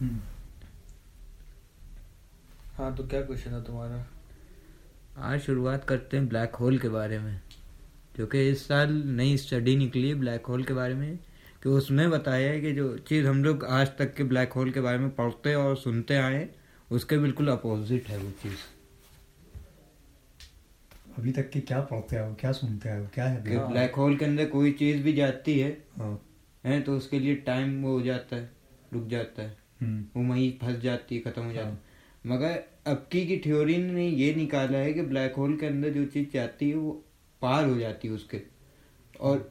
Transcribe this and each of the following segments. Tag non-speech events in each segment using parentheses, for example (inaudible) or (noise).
हम्म। हाँ तो क्या क्वेश्चन है तुम्हारा आज शुरुआत करते हैं ब्लैक होल के बारे में जो कि इस साल नई स्टडी निकली है ब्लैक होल के बारे में कि उसमें बताया है कि जो चीज़ हम लोग आज तक के ब्लैक होल के बारे में पढ़ते और सुनते आए उसके बिल्कुल अपोजिट है वो चीज़ अभी तक के क्या पढ़ते हो क्या सुनते हो क्या है कि। ब्लैक होल के अंदर कोई चीज़ भी जाती है हाँ है तो उसके लिए टाइम वो हो जाता है रुक जाता है वो वहीं फंस जाती है खत्म हो जाती हाँ। है मगर अब की की थ्योरी ने ये निकाला है कि ब्लैक होल के अंदर जो चीज़ जाती है वो पार हो जाती है उसके। और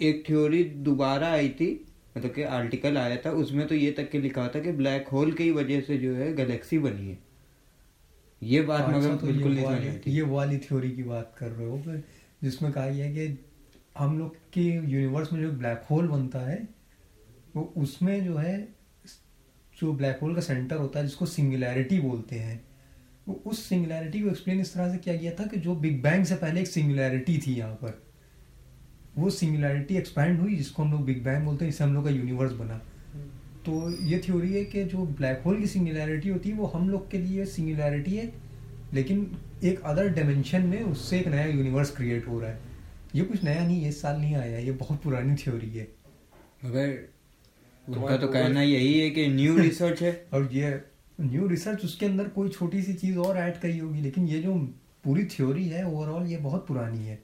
एक थ्योरी दोबारा आई थी मतलब कि आर्टिकल आया था उसमें तो ये तक के लिखा था कि ब्लैक होल की वजह से जो है गैलेक्सी बनी है। ये बात अच्छा, मगर तो बिल्कुल ये नहीं समझ ये वाली थ्योरी की बात कर रहे हो जिसमें कहा गया कि हम लोग के यूनिवर्स में जो ब्लैक होल बनता है वो उसमें जो है जो ब्लैक होल का सेंटर होता है, जिसको सिंगुलैरिटी बोलते हैं, वो उस सिंगुलैरिटी को एक्सप्लेन इस तरह से किया गया था कि जो बिग बैंग से पहले एक सिंगुलैरिटी थी यहाँ पर। वो सिंगुलैरिटी एक्सपैंड हुई, जिसको हम लोग बिग बैंग बोलते हैं इससे हम लोग का यूनिवर्स बना। तो ये थ्योरी है कि जो ब्लैक होल की सिंगुलैरिटी होती है, वो हम लोग के लिए सिंगुलैरिटी है, लेकिन एक अदर डायमेंशन में उससे एक नया यूनिवर्स क्रिएट हो रहा है। ये कुछ नया नहीं है इस साल नहीं आया, ये बहुत पुरानी थ्योरी है। मगर उनका तो तो कहना यही है कि न्यू रिसर्च (laughs) है। और ये न्यू रिसर्च उसके अंदर कोई छोटी सी चीज़ और ऐड करी होगी लेकिन ये जो पूरी थ्योरी है ओवरऑल ये बहुत पुरानी है।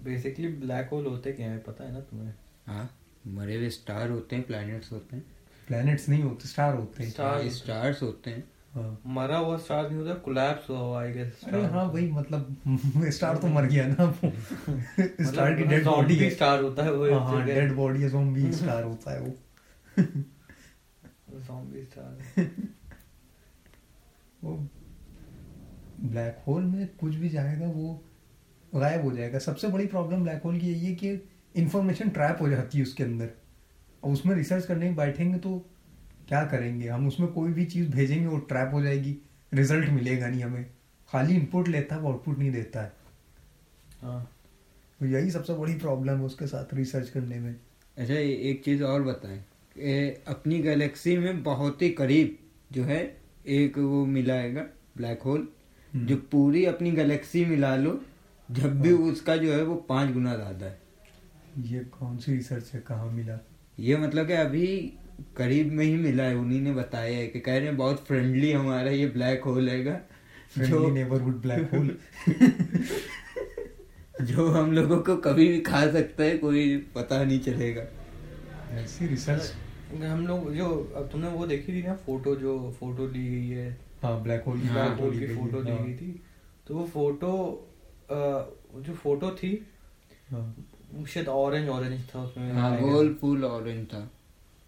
बेसिकली ब्लैक होल होते क्या है पता है ना तुम्हें? हाँ मरे हुए स्टार होते हैं प्लैनेट्स होते हैं। प्लैनेट्स नहीं होते स्टार होते हैं। हाँ, स्टार्स होते हाँ। मरा हुआ स्टार नहीं होता कोलैप्स हुआ हुआ आई गेस अरे हाँ भाई मतलब स्टार तो मर गया ना। (laughs) स्टार की डेड बॉडी है। स्टार होता है वो हाँ हाँ डेड बॉडी है zombie स्टार (laughs) होता है वो। Zombie स्टार वो ब्लैक होल में कुछ भी जाएगा वो गायब हो जाएगा। सबसे बड़ी प्रॉब्लम ब्लैक होल की यही है कि इंफॉर्मेशन ट्रैप हो जाती है उसके अंदर। और उसमें रिसर्च करने बैठेंगे तो क्या करेंगे? हम उसमें कोई भी चीज़ भेजेंगे वो ट्रैप हो जाएगी। रिज़ल्ट मिलेगा नहीं हमें। खाली इनपुट लेता है वो आउटपुट नहीं देता है। हाँ। तो यही सबसे बड़ी प्रॉब्लम है उसके साथ रिसर्च करने में। अच्छा एक चीज़ और बताएँ। कि अपनी गैलेक्सी में बहुत ही करीब जो है एक वो मिलाएगा ब्लैक होल। जो पूरी अपनी गैलेक्सी मिला लो जब भी उसका जो है वो पाँच गुना ज़्यादा है। ये कौन सी रिसर्च है? कहाँ मिला? ये मतलब कि अभी करीब में ही मिला है उन्हीं ने बताया है कि कह रहे हैं बहुत फ्रेंडली हमारा ये ब्लैक होल हैगा। फ्रेंडली जो नेबरहुड ब्लैक होल जो हम लोगों को कभी भी खा सकता है कोई पता नहीं चलेगा। ऐसी रिसर्च हम लोग जो अब तुमने वो देखी थी ना फ़ोटो जो फ़ोटो ली गई है। हाँ ब्लैक होल हाँ, ब्लैक होल की फ़ोटो ली हाँ, गई थी। तो वो फ़ोटो जो फ़ोटो थी हाँ। शायद ऑरेंज ऑरेंज था उसमें। हाँ गोल फुल ऑरेंज था।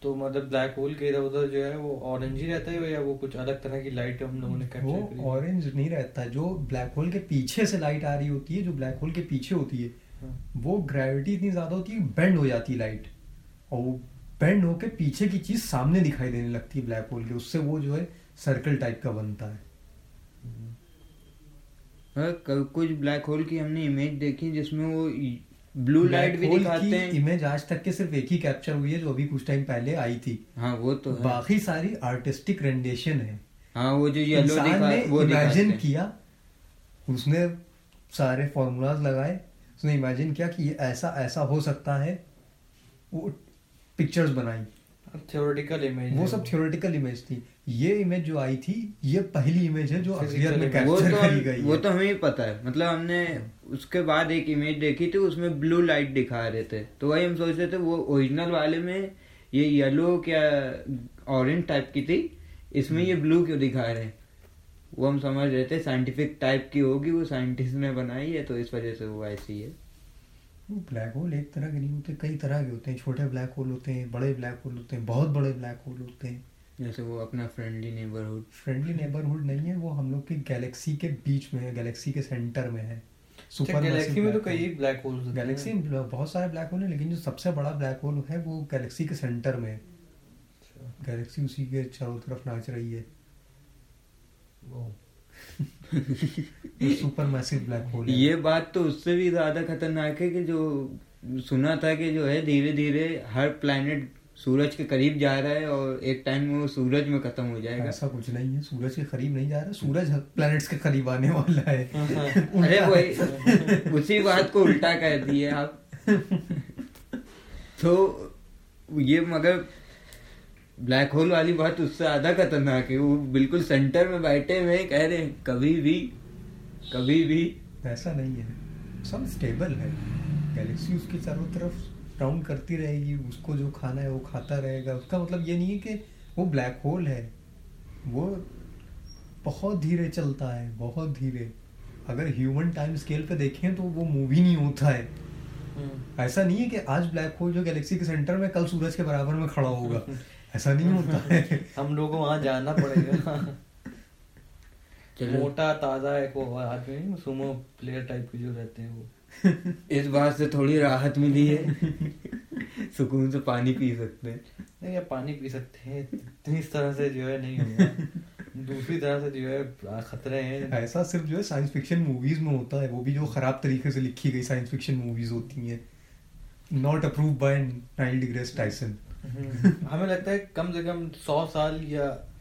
तो मतलब ब्लैक होल के इधर उधर जो है वो ऑरेंज ही रहता है या वो कुछ अलग तरह की लाइट हम लोगों ने कैप्चर वो करी ऑरेंज नहीं रहता जो ब्लैक होल के पीछे से लाइट आ रही होती है जो ब्लैक होल के पीछे होती है हाँ। वो ग्रेविटी इतनी ज़्यादा होती है बेंड हो जाती है लाइट और वो बेंड होके पीछे की चीज़ सामने दिखाई देने लगती है ब्लैक होल के उससे वो जो है सर्कल टाइप का बनता है। हाँ, कुछ ब्लैक होल की हमने इमेज देखी जिसमें वो ब्लू लाइट भी दिखाते हैं। इमेज आज तक के सिर्फ़ एक ही कैप्चर हुई है जो अभी कुछ टाइम पहले आई थी। हाँ वो तो है। बाकी सारी आर्टिस्टिक रेंडेशन है। हाँ वो जो येलो दिखा ने वो इमेजिन किया उसने सारे फॉर्मूलाज लगाए उसने इमेजिन किया कि ये ऐसा ऐसा हो सकता है वो पिक्चर्स बनाई। थ्योरेटिकल इमेज वो सब थ्योरेटिकल इमेज थी। ये इमेज जो आई थी ये पहली इमेज है जो असलियत में कैप्चर करी गई वो तो हमें पता है। मतलब हमने उसके बाद एक इमेज देखी थी उसमें ब्लू लाइट दिखा रहे थे। तो वही हम सोच रहे थे वो ओरिजिनल वाले में ये येलो क्या ऑरेंज टाइप की थी इसमें ये ब्लू क्यों दिखा रहे हैं? वो हम समझ रहे थे साइंटिफिक टाइप की होगी वो साइंटिस्ट ने बनाई है तो इस वजह से वो ऐसी है। वो ब्लैक होल एक तरह के नहीं होते कई तरह के होते हैं। छोटे ब्लैक होल होते हैं बड़े ब्लैक होल होते हैं बहुत बड़े ब्लैक होल होते हैं। जैसे वो अपना फ्रेंडली नेबरहुड फ्रेंडली नेबरहुड नहीं है वो हम लोग की गैलेक्सी के बीच में है गैलेक्सी के सेंटर में है। सुपर गैलेक्सी में तो कई ब्लैक होल्स गैलेक्सी में बहुत सारे ब्लैक होल है लेकिन जो सबसे बड़ा ब्लैक होल है वो गैलेक्सी के सेंटर में गैलेक्सी उसी के चारों तरफ़ नाच रही है। सुपर मैसिव ब्लैक होल ये बात तो उससे भी ज़्यादा खतरनाक है कि जो सुना था कि जो है धीरे धीरे हर प्लेनेट सूरज के करीब जा रहा है और एक टाइम में वो सूरज में खत्म हो जाएगा। ऐसा कुछ नहीं है सूरज के करीब नहीं जा रहा सूरज प्लैनेट्स के करीब आने वाला है। (laughs) अरे वही उसी बात को उल्टा कर दिए आप। तो ये मगर ब्लैक होल वाली बात उससे ज़्यादा खतरनाक है। वो बिल्कुल सेंटर में बैठे हुए कह रहे हैं कभी भी कभी भी ऐसा नहीं है। सब स्टेबल है। गैलेक्सी उसके चारों तरफ़ राउंड करती रहेगी उसको जो खाना है वो खाता रहेगा। उसका मतलब ये नहीं है कि वो ब्लैक होल है। वो बहुत धीरे चलता है बहुत धीरे। अगर ह्यूमन टाइम स्केल पे देखें तो वो मूवी नहीं होता है। हम्म। ऐसा नहीं है कि आज ब्लैक होल जो गैलेक्सी के सेंटर में कल सूरज के बराबर में खड़ा होगा। (laughs) ऐसा नहीं होता है। हम लोगों को वहाँ जाना पड़ेगा। (laughs) मोटा ताज़ा एक वो आदमी सुमो प्लेयर टाइप के जो रहते हैं वो। (laughs) इस बात से थोड़ी राहत मिली है। सुकून से पानी पी सकते हैं। नहीं यार पानी पी सकते हैं। इतनी इस तरह से जो है नहीं होगा। दूसरी तरह से जो है खतरे हैं। ऐसा सिर्फ़ जो है साइंस फिक्शन मूवीज़ में होता है। वो भी जो खराब तरीके से लिखी गई साइंस फिक्शन मूवीज़ होती हैं। Not approve by Neil deGrasse Tyson हमें लगता है कम से कम सौ साल या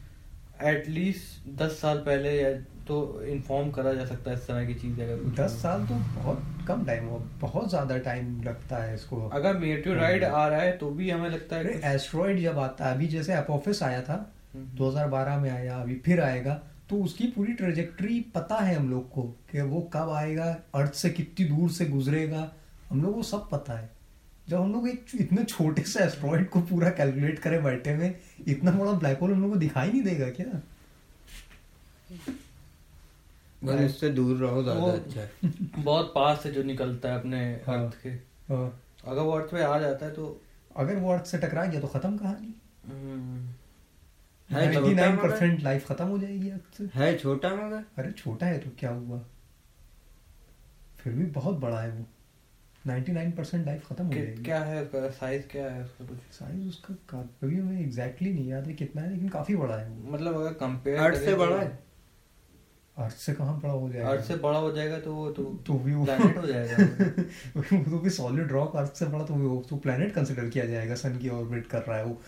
एटलीस्ट दस साल पहले या तो इन्फॉर्म करा जा सकता है इस तरह की चीज़। अगर दस साल तो बहुत कम टाइम हुआ बहुत ज़्यादा टाइम लगता है इसको। अगर मेट्रोराइड आ रहा है तो भी हमें लगता है एस्ट्रॉइड जब आता है अभी जैसे अपोफिस आया था हम्म। 2012 में आया अभी फिर आएगा तो उसकी पूरी ट्रेजेक्ट्री पता है हम लोग को कि वो कब आएगा अर्थ से कितनी दूर से गुजरेगा हम लोग को सब पता है। जब हम लोग एक इतने छोटे से एस्ट्रॉइड को पूरा कैलकुलेट करे बैठे में इतना बड़ा ब्लैक होल हम लोग को दिखाई नहीं देगा क्या? बस इससे दूर रहो ज़्यादा अच्छा है। बहुत पास से जो निकलता है अपने हाँ। अर्थ के। हाँ, अगर वो अर्थ पे आ जाता है तो अगर वो अर्थ से टकरा गया तो खत्म कहानी। हम्म, छोटा 99% मगर परसेंट लाइफ खत्म हो जाएगी अर्थ से। है छोटा मगर। अरे छोटा है तो क्या हुआ? फिर भी बहुत बड़ा है वो। 99% लाइफ खत्म हो जाएगी। क्या है उसका? साइज़ क्या है उसका कुछ? साइज़ उसका कभी हमें एग्जैक्टली नहीं याद है कितना है लेकिन काफ़ी बड़ा है वो। मतलब अगर कंपेयर अर्थ से बड़ा है। अर्थ से कहाँ बड़ा हो जाएगा? अर्थ से बड़ा हो जाएगा तो तो तो भी वो प्लैनेट हो जाएगा। वो तो भी सॉलिड रॉक अर्थ से बड़ा तो वो तो प्लेनेट कंसिडर किया जाएगा सन की ऑर्बिट कर रहा है वो।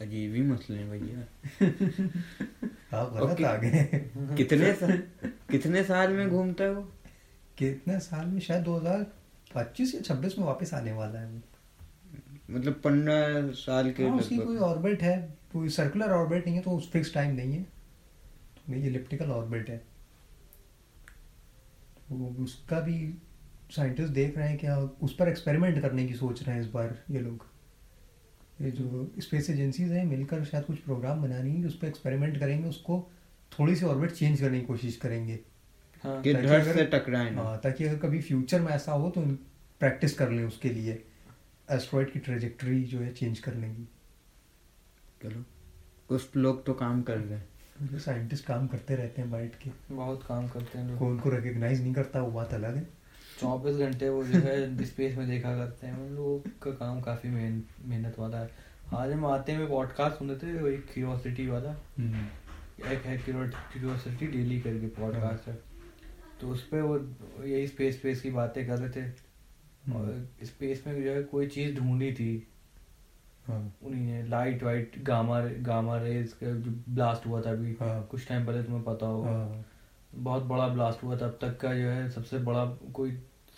अजीब ही मसले हैं भैया। आप गलत। आ गए कितने साल कितने साल में घूमता है वो? कितने साल में? शायद 2025 या 26 में वापस आने वाला है वो। मतलब पंद्रह साल के हाँ, उसकी कोई ऑर्बिट है। कोई सर्कुलर ऑर्बिट नहीं है तो फिक्स टाइम नहीं है। तो नहीं इलिप्टिकल ऑर्बिट है। तो उसका भी साइंटिस्ट देख रहे हैं कि हाँ, उस पर एक्सपेरिमेंट करने की सोच रहे हैं इस बार ये लोग। ये जो स्पेस एजेंसीज हैं मिलकर शायद कुछ प्रोग्राम बनानी है उस पर एक्सपेरिमेंट करेंगे उसको थोड़ी सी ऑर्बिट चेंज करने की कोशिश करेंगे। हाँ। कि से टकराए हाँ ताकि अगर कभी फ्यूचर में ऐसा हो तो प्रैक्टिस कर लें उसके लिए। एस्ट्रॉइड की ट्रेजेक्ट्री जो है चेंज करने की चलो कुछ लोग तो काम कर रहे हैं। जो साइंटिस्ट काम करते रहते हैं बैठ के। बहुत काम करते हैं लोग। कोई उनको रिकग्नाइज नहीं करता वो बात अलग है। चौबीस घंटे वो जो है (laughs) स्पेस में देखा करते हैं। उन लोगों का काम काफ़ी मेहनत वाला है। आज हम आते हुए पॉडकास्ट सुनते थे वही क्यूरियोसिटी वाला। एक है क्यूरियोसिटी डेली करके पॉडकास्ट है। तो उस पे वो यही स्पेस स्पेस की बातें कर रहे थे। और स्पेस में जो है कोई चीज़ ढूंढी थी। उन्हीं light white gamma gamma rays का जो ब्लास्ट हुआ था अभी हाँ। कुछ टाइम पहले तुम्हें पता होगा। हाँ। बहुत बड़ा ब्लास्ट हुआ था अब तक का जो है सबसे बड़ा कोई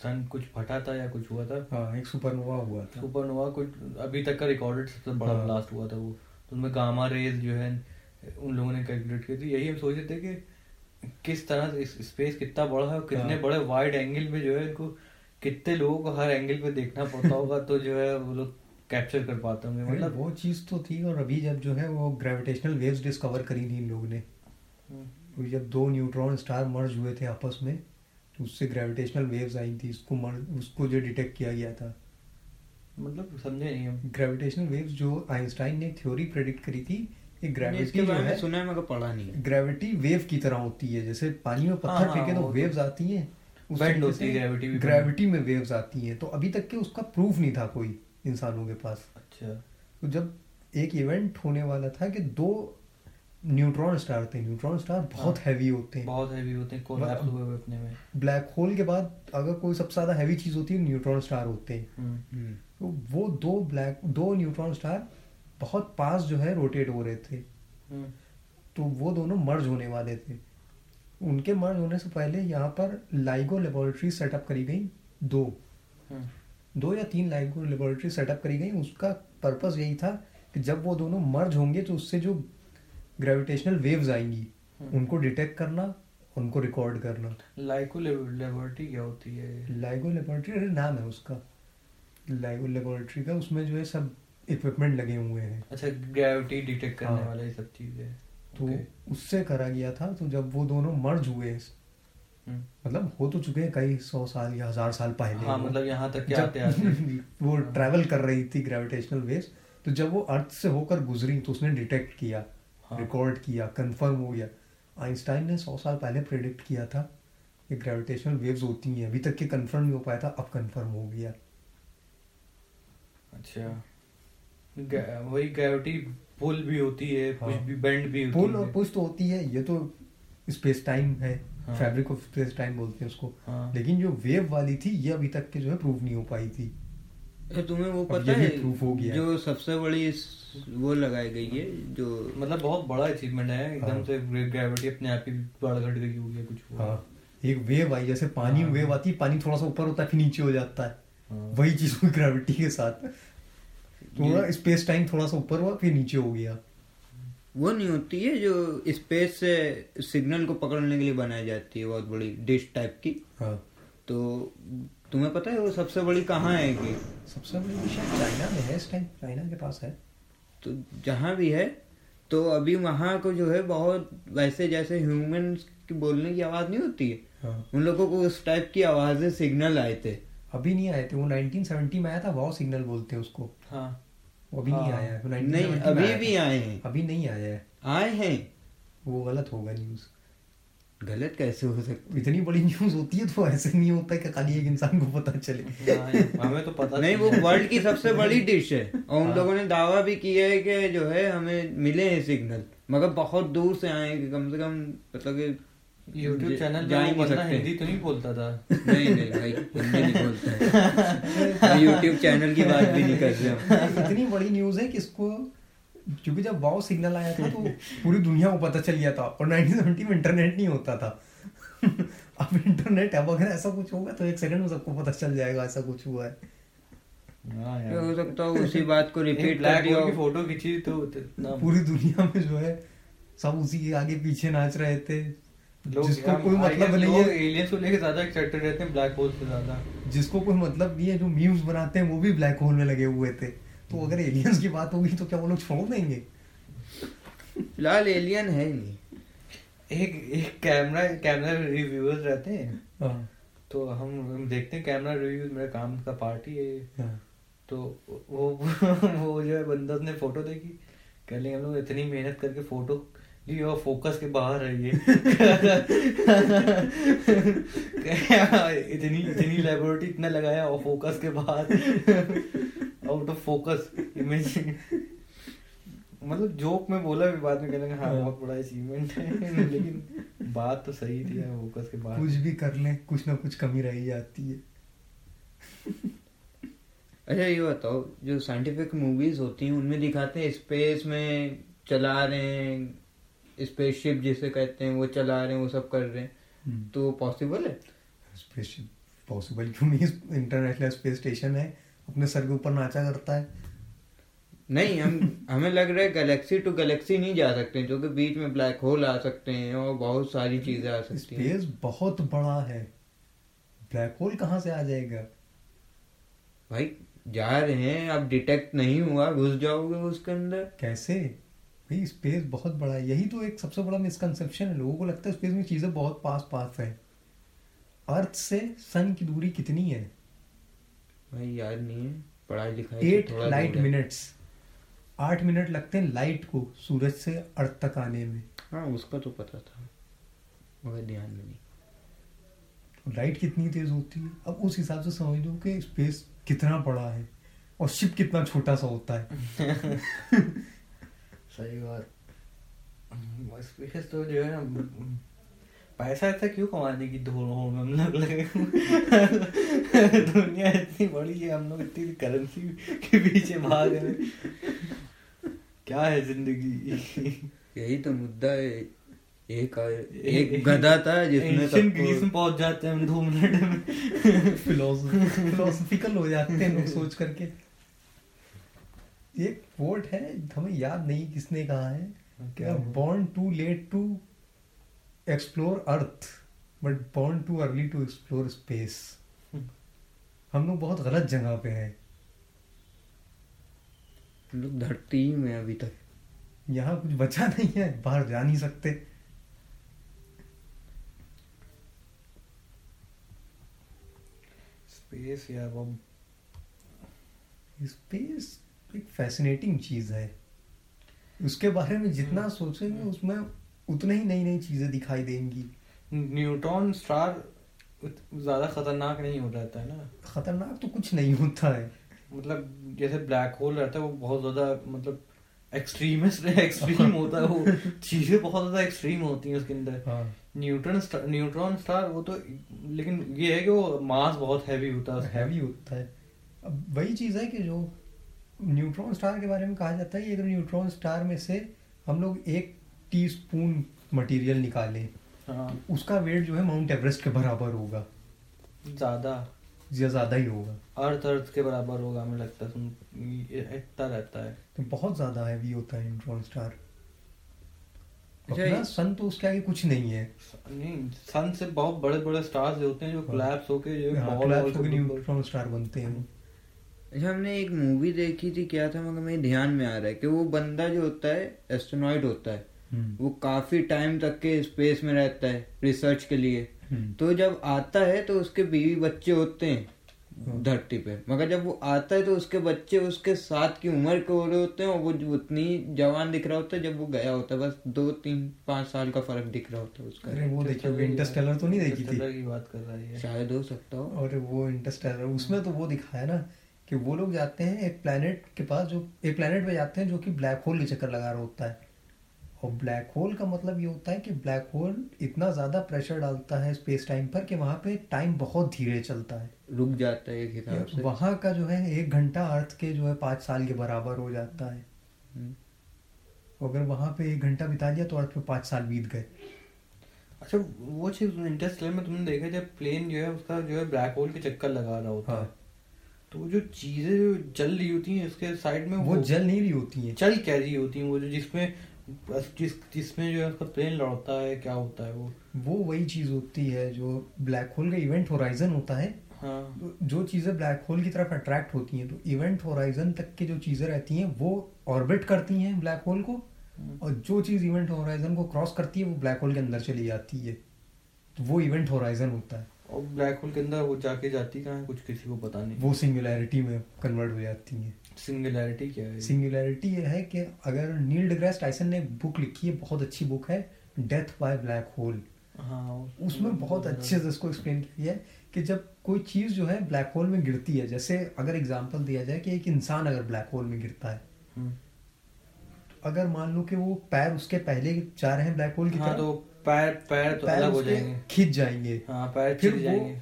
सन कुछ फटा था या कुछ हुआ था? हाँ एक सुपरनोवा हुआ था। सुपरनोवा कुछ अभी तक का रिकॉर्डेड सबसे बड़ा हाँ। ब्लास्ट हुआ था वो। तो उनमें गामा रेज जो है उन लोगों ने कैलकुलेट की थी। यही हम सोच रहे थे कि किस तरह से स्पेस कितना बड़ा है और कितने हाँ। बड़े वाइड एंगल में जो है इनको कितने लोगों को हर एंगल पे देखना पड़ता होगा तो जो है वो लोग कैप्चर कर पाते होंगे मतलब वो चीज़ तो थी और अभी जब जो है वो ग्रेविटेशनल वेव्स डिस्कवर करी थी इन लोगों ने। हम्म, तो जब दो न्यूट्रॉन स्टार मर्ज हुए थे आपस में तो उससे ग्रेविटेशनल वेव्स आई थी उसको मर्ज उसको जो डिटेक्ट किया गया था। मतलब समझे नहीं हम। ग्रेविटेशनल वेव्स जो आइंस्टाइन ने थ्योरी प्रेडिक्ट करी थी कि ग्रेविटी जो है सुना है मगर पढ़ा नहीं ग्रेविटी वेव की तरह होती है जैसे पानी में पत्थर हाँ, फेंके तो तो- वेव्स आती हैं। होती है भी। ग्रेविटी में। वेव्स आती हैं। तो अभी तक के उसका प्रूफ नहीं था कोई। इंसानों के पास। अच्छा। तो जब एक इवेंट होने वाला था कि दो न्यूट्रॉन स्टार थे न्यूट्रॉन स्टार बहुत हाँ। हैवी होते हैं। बहुत हैवी होते हैं कोलैप्स हुए हुए अपने में। ब्लैक होल के बाद अगर कोई सबसे ज़्यादा हैवी चीज़ होती है न्यूट्रॉन स्टार होते हैं। हम्म, हम्म, तो वो दो ब्लैक दो न्यूट्रॉन स्टार बहुत पास जो है रोटेट हो रहे थे। हम्म, तो वो दोनों मर्ज होने वाले थे। उनके मर्ज होने से पहले यहाँ पर लाइगो लेबोरेटरी सेटअप करी गई दो। दो या तीन लाइगो लेबोरेटरी सेटअप करी गई उसका पर्पस यही था कि जब वो दोनों मर्ज होंगे तो उससे जो ग्रेविटेशनल वेव्स आएँगी हम्म। उनको डिटेक्ट करना उनको रिकॉर्ड करना लाइको लेबोरेटरी क्या होती है लाइगो लेबोरेटरी अरे नाम है उसका लाइगो लेबोरेटरी का उसमें जो है सब इक्विपमेंट लगे हुए हैं अच्छा ग्रेविटी डिटेक्ट करने हाँ। वाला ये सब चीज़ें तो ओके। उससे करा गया था तो जब वो दोनों मर्ज हुए मतलब हो तो चुके हैं कई सौ साल या हज़ार साल पहले हाँ मतलब यहाँ तक के जब आते आते (laughs) वो हाँ। ट्रैवल कर रही थी ग्रेविटेशनल वेव्स तो जब वो अर्थ से होकर गुजरी तो उसने डिटेक्ट किया हाँ। रिकॉर्ड किया कंफर्म हो गया आइंस्टाइन ने सौ साल पहले प्रेडिक्ट किया था कि ग्रेविटेशनल वेव्स होती हैं अभी तक के कंफर्म नहीं हो पाया था अब कंफर्म हो गया अच्छा वही ग्रेविटी पुल भी होती है कुछ हाँ। भी बेंड भी होती पुल और पुश तो होती है ये तो स्पेस टाइम है हाँ। फैब्रिक ऑफ़ स्पेस टाइम बोलते हैं उसको। हाँ। लेकिन जो वेव वाली थी ये अभी तक के जो है प्रूव नहीं हो पाई थी। ए, तुम्हें वो पता है proof हो गया। जो सबसे बड़ी वो लगाई गई है जो मतलब बहुत बड़ा अचीवमेंट है एकदम हाँ। से ग्रेविटी अपने आप ही बढ़ घट गई होगी या कुछ हाँ। एक वेव आई जैसे पानी हाँ। वेव आती है पानी थोड़ा सा ऊपर होता है फिर नीचे हो जाता है। हाँ। वही चीज़ हुई ग्रेविटी के साथ। थोड़ा स्पेस टाइम थोड़ा सा ऊपर हुआ फिर नीचे हो गया। वो नहीं होती है जो स्पेस से सिग्नल को पकड़ने के लिए बनाई जाती है बहुत बड़ी डिश टाइप की। हाँ। तो तुम्हें पता है वो सबसे बड़ी कहाँ है कि? सबसे बड़ी विषय चाइना में है इस टाइम चाइना के पास है। तो जहाँ भी है तो अभी वहाँ को जो है बहुत वैसे जैसे ह्यूमन की बोलने की आवाज़ नहीं होती है। हाँ। उन लोगों को उस टाइप की आवाज़ें सिग्नल आए थे। अभी नहीं आए थे वो 1970 में आया था वाव सिग्नल बोलते हैं उसको। हाँ। वो अभी नहीं हाँ। आया है नहीं अभी भी आए हैं। अभी नहीं आया है। आए हैं। वो गलत होगा न्यूज़ गलत कैसे हो सकती इतनी बड़ी न्यूज़ होती है तो ऐसे नहीं होता कि खाली एक इंसान को पता चले। हाँ, हमें तो पता नहीं वो वर्ल्ड की सबसे बड़ी डिश है। (laughs) और उन हाँ। लोगों ने दावा भी किया है कि जो है हमें मिले हैं सिग्नल मगर बहुत दूर से आए हैं कि कम से कम मतलब कि यूट्यूब चैनल जा ही बंदा। हिंदी तो नहीं बोलता था। नहीं नहीं भाई हिंदी नहीं बोलता है। यूट्यूब चैनल की बात भी नहीं करते। हम इतनी बड़ी न्यूज़ है कि इसको क्योंकि जब वाव सिग्नल आया था तो पूरी दुनिया को पता चल गया था और 1970 में इंटरनेट नहीं होता था। अब इंटरनेट अब अगर ऐसा कुछ होगा तो एक सेकंड में सबको पता चल जाएगा ऐसा कुछ हुआ है। हाँ हो सकता है उसी बात को रिपीट कर दिया की फ़ोटो खींची तो पूरी दुनिया में जो है सब उसी के आगे पीछे नाच रहे थे। जिसको कोई मतलब नहीं है। aliens को लेके ज़्यादा एक्साइटेड रहते हैं ब्लैक होल से ज़्यादा। जिसको कोई मतलब नहीं है जो मीम्स बनाते हैं वो भी ब्लैक होल में लगे हुए थे। तो अगर एलियंस की बात होगी तो क्या वो लोग छोड़ देंगे? फ़िलहाल एलियन है ही। नहीं एक एक कैमरा कैमरा रिव्यूअर्स रहते हैं। हाँ, तो हम हम देखते हैं कैमरा रिव्यूज़ मेरे काम का पार्ट ही है। हाँ। तो वो वो जो है बंदा ने फ़ोटो देखी। कह लेंगे हम लोग इतनी मेहनत करके फ़ोटो और फोकस के बाहर है ये। (laughs) इतनी इतनी लेबोरेटरी इतना लगाया और फोकस के बाहर। आउट ऑफ़ फोकस इमेज मतलब जोक में बोला भी बाद में कह लेंगे हाँ हाँ। बहुत बड़ा अचीवमेंट है। लेकिन बात तो सही थी यार फोकस के बाहर। कुछ भी कर लें कुछ ना कुछ कमी रह जाती है। अच्छा ये बताओ जो साइंटिफिक मूवीज़ होती हैं उनमें दिखाते हैं स्पेस में चला रहे हैं स्पेसशिप जिसे कहते हैं वो चला रहे हैं वो सब कर रहे हैं। तो पॉसिबल है? स्पेसशिप पॉसिबल क्यों नहीं? इंटरनेशनल स्पेस स्टेशन है। अपने सर के ऊपर नाचा करता है। नहीं हम हमें लग रहा है गैलेक्सी टू गैलेक्सी नहीं जा सकते जो कि बीच में ब्लैक होल आ सकते हैं और बहुत सारी चीज़ें आ सकती हैं। स्पेस बहुत बड़ा है। ब्लैक होल कहाँ से आ जाएगा? भाई जा रहे हैं अब डिटेक्ट नहीं हुआ घुस जाओगे उसके अंदर। कैसे? भाई स्पेस बहुत बड़ा है। यही तो एक सबसे बड़ा मिसकंसेप्शन है। लोगों को लगता है स्पेस में चीज़ें बहुत पास पास है। अर्थ से सन की दूरी कितनी है? भाई याद नहीं है। पढ़ाई लिखाई एट लाइट मिनट्स आठ मिनट लगते हैं लाइट को सूरज से अर्थ तक आने में। हाँ उसका तो पता था। मगर ध्यान में नहीं। तो लाइट कितनी तेज होती है? अब उस हिसाब से समझ लो कि स्पेस कितना बड़ा है और शिप कितना छोटा सा होता है। (laughs) सही बात स्पेस तो जो है ना पैसा ऐसा क्यों कमाने की धोल हो में हम लोग लगे (laughs) दुनिया इतनी बड़ी है हम लोग इतनी करेंसी के पीछे भाग रहे क्या है ज़िंदगी? यही तो मुद्दा है एक एक (laughs) गधा था जिसने एंशियंट ग्रीस में पहुँच जाते हैं हम दो मिनट में (laughs) फिलोसफिकल हो जाते हैं लोग सोच करके। ये कोट है हमें याद नहीं किसने कहा है क्या born too late to explore earth but born too early to explore space हम लोग बहुत गलत जगह पे हैं। लोग धरती में अभी तक। यहाँ कुछ बचा नहीं है बाहर जा नहीं सकते। स्पेस यार वो स्पेस एक फैसिनेटिंग चीज़ है। उसके बारे में जितना सोचेंगे उसमें उतना ही नई नई चीज़ें दिखाई देंगी। न्यूट्रॉन स्टार ज़्यादा खतरनाक नहीं हो जाता है ना? खतरनाक तो कुछ नहीं होता है। मतलब जैसे ब्लैक होल रहता है वो बहुत ज़्यादा मतलब एक्सट्रीमिस्ट एक्सट्रीम (laughs) होता है वो (laughs) चीज़ें बहुत ज़्यादा एक्सट्रीम होती हैं उसके अंदर। हाँ। न्यूट्रॉन स्टार न्यूट्रॉन स्टार वो तो लेकिन ये है कि वो मास बहुत हैवी होता है हैवी होता है। अब वही चीज़ है कि जो न्यूट्रॉन स्टार के बारे में कहा जाता है कि अगर न्यूट्रॉन स्टार में से हम लोग एक टी स्पून मटीरियल निकालें हाँ। उसका वेट जो है माउंट एवरेस्ट के बराबर होगा। ज़्यादा? या ज़्यादा ही होगा। अर्थ अर्थ के बराबर होगा हमें लगता है इतना रहता है। तो बहुत ज़्यादा हैवी होता है न्यूट्रॉन स्टार। अच्छा, अपना सन तो उसके आगे कुछ नहीं है। नहीं सन से बहुत बड़े बड़े स्टार्स होते हैं जो हाँ। कोलैप्स होके जो हाँ, न्यूट्रॉन स्टार बनते हैं। हमने एक मूवी देखी थी क्या था मगर मेरे ध्यान में आ रहा है कि वो बंदा जो होता है एस्ट्रोनॉइड होता है हम्म, वो काफ़ी टाइम तक के स्पेस में रहता है रिसर्च के लिए। हम्म, तो जब आता है तो उसके बीवी बच्चे होते हैं हाँ। धरती पे। मगर जब वो आता है तो उसके बच्चे उसके साथ की उम्र के हो रहे होते हैं और वो उतनी जवान दिख रहा होता है जब वो गया होता है बस दो तीन पाँच साल का फ़र्क दिख रहा होता है उसका। अरे वो देखी होगी इंटरस्टेलर तो नहीं देखी थी? की बात कर रहा है शायद हो सकता हो। और वो इंटरस्टेलर उसमें तो वो दिखाया ना कि वो लोग जाते हैं एक प्लानट के पास जो एक प्लेनेट पे जाते हैं जो कि ब्लैक होल के चक्कर लगा रहा होता है। और ब्लैक होल का मतलब ये होता है कि ब्लैक होल इतना ज़्यादा प्रेशर डालता है स्पेस टाइम पर कि वहाँ पे टाइम बहुत धीरे चलता है। रुक जाता है एक हिसाब से। वहाँ का जो है एक घंटा अर्थ के जो है पाँच साल के बराबर हो जाता है। हम्म। अगर वहाँ पे एक घंटा बिता दिया तो अर्थ पे पाँच साल बीत गए। अच्छा वो चीज़ इंटरस्टेलर में तुमने देखा जब प्लेन जो है उसका जो है ब्लैक होल के चक्कर लगा रहा होता है। हाँ? तो जो चीज़ें जो जल रही होती हैं उसके साइड में वो वो जल नहीं रही होती है। चल कह रही होती हैं वो जो जिसमें जिस जिसमें जो है उसका प्लेन लौटता है क्या होता है वो? वो वही चीज़ होती है जो ब्लैक होल का इवेंट होराइजन होता है। हाँ। तो जो चीज़ें ब्लैक होल की तरफ़ अट्रैक्ट होती हैं तो इवेंट होराइजन तक की जो चीज़ें रहती हैं वो ऑर्बिट करती हैं ब्लैक होल को। और जो चीज़ इवेंट होराइजन को क्रॉस करती है वो ब्लैक होल के अंदर चली जाती है। तो वो इवेंट होराइजन होता है। और ब्लैक होल के अंदर वो जाके जाती कहाँ है? कुछ किसी को पता नहीं। वो सिंगुलैरिटी में कन्वर्ट हो जाती हैं। सिंगुलैरिटी क्या है? सिंगुलैरिटी ये है कि अगर नील डिग्रेस टाइसन ने बुक लिखी है बहुत अच्छी बुक है डेथ बाय ब्लैक होल हाँ उसमें बहुत अच्छे से इसको एक्सप्लेन किया है कि जब कोई चीज़ जो है ब्लैक होल में गिरती है जैसे अगर एग्जांपल दिया जाए कि एक इंसान अगर ब्लैक होल में गिरता है हम्म। अगर मान लो कि वो पैर उसके पहले जा रहे हैं ब्लैक होल की हाँ तरफ़ तो पैर पैर तो पैर अलग हो जाएँगे। खिंच जाएँगे। हाँ पैर फिर जाएँगे।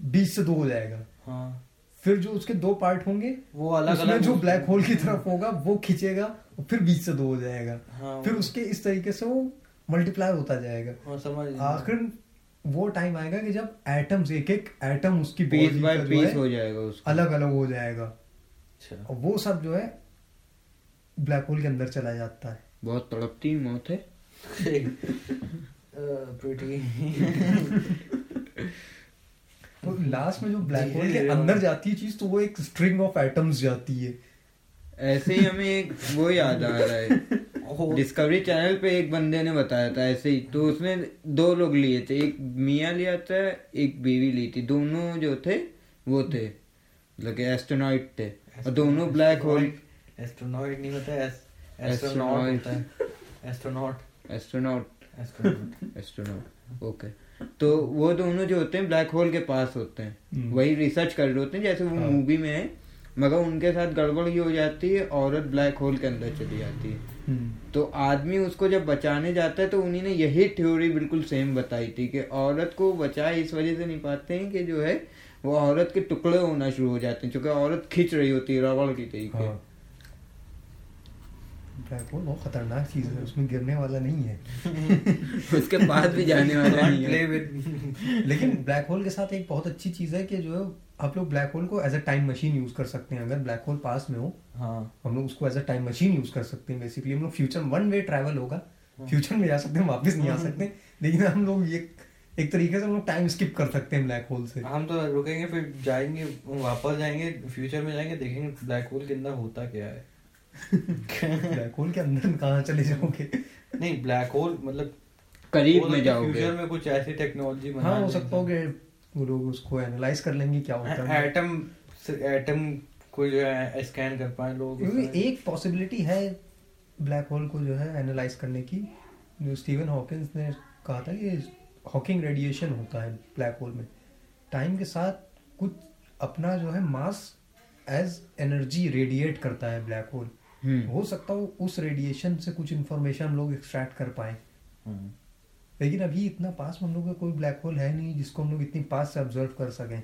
बीच से दो हो जाएगा। हाँ। फिर जो उसके दो पार्ट होंगे वो अलग उसमें अलग जो ब्लैक होल की तरफ़ होगा वो खींचेगा और फिर बीच से दो हो जाएगा। हाँ फिर उसके इस तरीके से वो मल्टीप्लाई होता जाएगा। हाँ समझ आखिर वो टाइम आएगा कि जब एटम्स एक एक एटम उसकी पीस बाय पीस हो जाएगा उसका। अलग अलग हो जाएगा। अच्छा। और वो सब जो है ब्लैक होल के अंदर चला जाता है। बहुत तड़पती मौत है। (laughs) प्रिटी (laughs) तो लास्ट में जो ब्लैक होल के अंदर जाती है चीज़ तो वो एक स्ट्रिंग ऑफ़ एटम्स जाती है। ऐसे ही हमें एक वो याद आ रहा है। (laughs) डिस्कवरी चैनल पे एक बंदे ने बताया था ऐसे ही तो उसने दो लोग लिए थे एक मियाँ लिया था एक बीवी ली थी। दोनों जो थे वो थे। मतलब कि एस्ट्रोनॉइट थे। और दोनों ब्लैक होल एस्ट्रोनॉट नहीं होता है. एस्ट्रोनॉट होता है। एस्ट्रोनॉट एस्ट्रोनॉट एस्ट्रोनॉट ओके तो वो दोनों जो होते हैं ब्लैक होल के पास होते हैं। हम्म। वही रिसर्च कर रहे होते हैं जैसे वो हाँ। मूवी में है मगर उनके साथ गड़बड़ ये हो जाती है औरत ब्लैक होल के अंदर चली जाती है। हम्म। तो आदमी उसको जब बचाने जाता है तो उन्हीं ने यही थ्योरी बिल्कुल सेम बताई थी कि औरत को बचा इस वजह से नहीं पाते हैं कि जो है वो औरत के टुकड़े होना शुरू हो जाते हैं क्योंकि औरत खींच रही होती है रबड़ की तरीके। हाँ। ब्लैक होल बहुत खतरनाक चीज़ है उसमें गिरने वाला नहीं है। (laughs) उसके बाद भी जाने वाला नहीं है। (laughs) लेकिन ब्लैक होल के साथ एक बहुत अच्छी चीज़ है कि जो है आप लोग ब्लैक होल को as a time machine use कर सकते हैं। अगर ब्लैक होल पास में हो हाँ। हम लोग उसको as a time machine use कर सकते हैं बेसिकली हम लोग फ्यूचर वन वे ट्रैवल होगा। फ्यूचर में जा सकते हैं वापस नहीं आ सकते। लेकिन हम लोग ये एक तरीके से हम लोग टाइम स्किप कर सकते हैं ब्लैक होल से। हम तो रुकेंगे फिर जाएँगे वापस जाएँगे फ्यूचर में जाएँगे देखेंगे ब्लैक होल के अंदर होता क्या है। ब्लैक होल के अंदर कहाँ चले जाओगे? नहीं ब्लैक होल मतलब करीब में जाओगे। फ्यूचर में कुछ ऐसी टेक्नोलॉजी बना हाँ हो सकता हो कि वो लोग उसको एनालाइज कर लेंगे क्या होता है। एटम एटम को जो है स्कैन कर पाए लोग क्योंकि एक पॉसिबिलिटी है ब्लैक होल को जो है एनालाइज करने की। जो स्टीवन हॉकिंस ने कहा था कि हॉकिंग रेडिएशन होता है ब्लैक होल में। टाइम के साथ कुछ अपना जो है मास एज एनर्जी रेडिएट करता है ब्लैक होल। हो सकता हो उस रेडिएशन से कुछ इन्फॉर्मेशन हम लोग एक्सट्रैक्ट कर पाए। हम्म। लेकिन अभी इतना पास हम लोग का कोई ब्लैक होल है नहीं जिसको हम लोग इतनी पास से ऑब्ज़र्व कर सकें।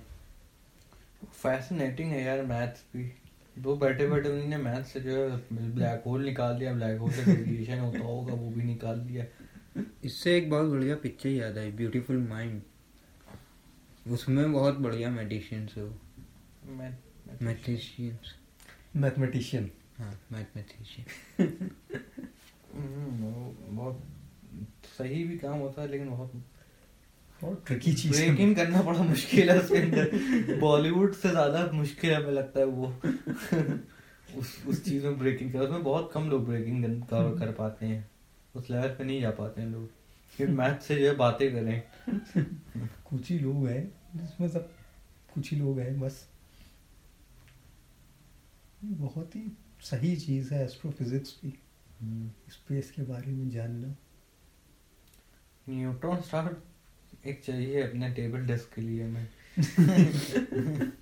फैसिनेटिंग है यार मैथ्स भी। दो बैठे बैठे उन्होंने मैथ से जो है ब्लैक होल निकाल दिया ब्लैक होल से रेडिएशन होता होगा वो भी निकाल दिया। इससे एक बहुत बढ़िया पिक्चर याद आई ब्यूटीफुल माइंड उसमें बहुत बढ़िया मेडिशियंस है। वो मैथ मैथेशियंस मैथमेटिशियन हाँ मैथमेटिशियन (laughs) हम्म, वो बहुत सही भी काम होता है लेकिन बहुत और ट्रिकी चीज़ है। ब्रेकिंग करना बड़ा मुश्किल है उसके अंदर। (laughs) बॉलीवुड से ज़्यादा मुश्किल हमें लगता है वो। (laughs) उस उस चीज़ में ब्रेकिंग कर उसमें बहुत कम लोग ब्रेकिंग कर, कर पाते हैं। उस लेवल पे नहीं जा पाते हैं लोग। फिर मैथ से जो है बातें करें। कुछ ही लोग हैं जिसमें सब कुछ ही लोग हैं बस। बहुत ही सही चीज़ है एस्ट्रोफिजिक्स भी स्पेस के बारे में जानना। न्यूट्रॉन स्टार एक चाहिए अपने टेबल डेस्क के लिए हमें। (laughs)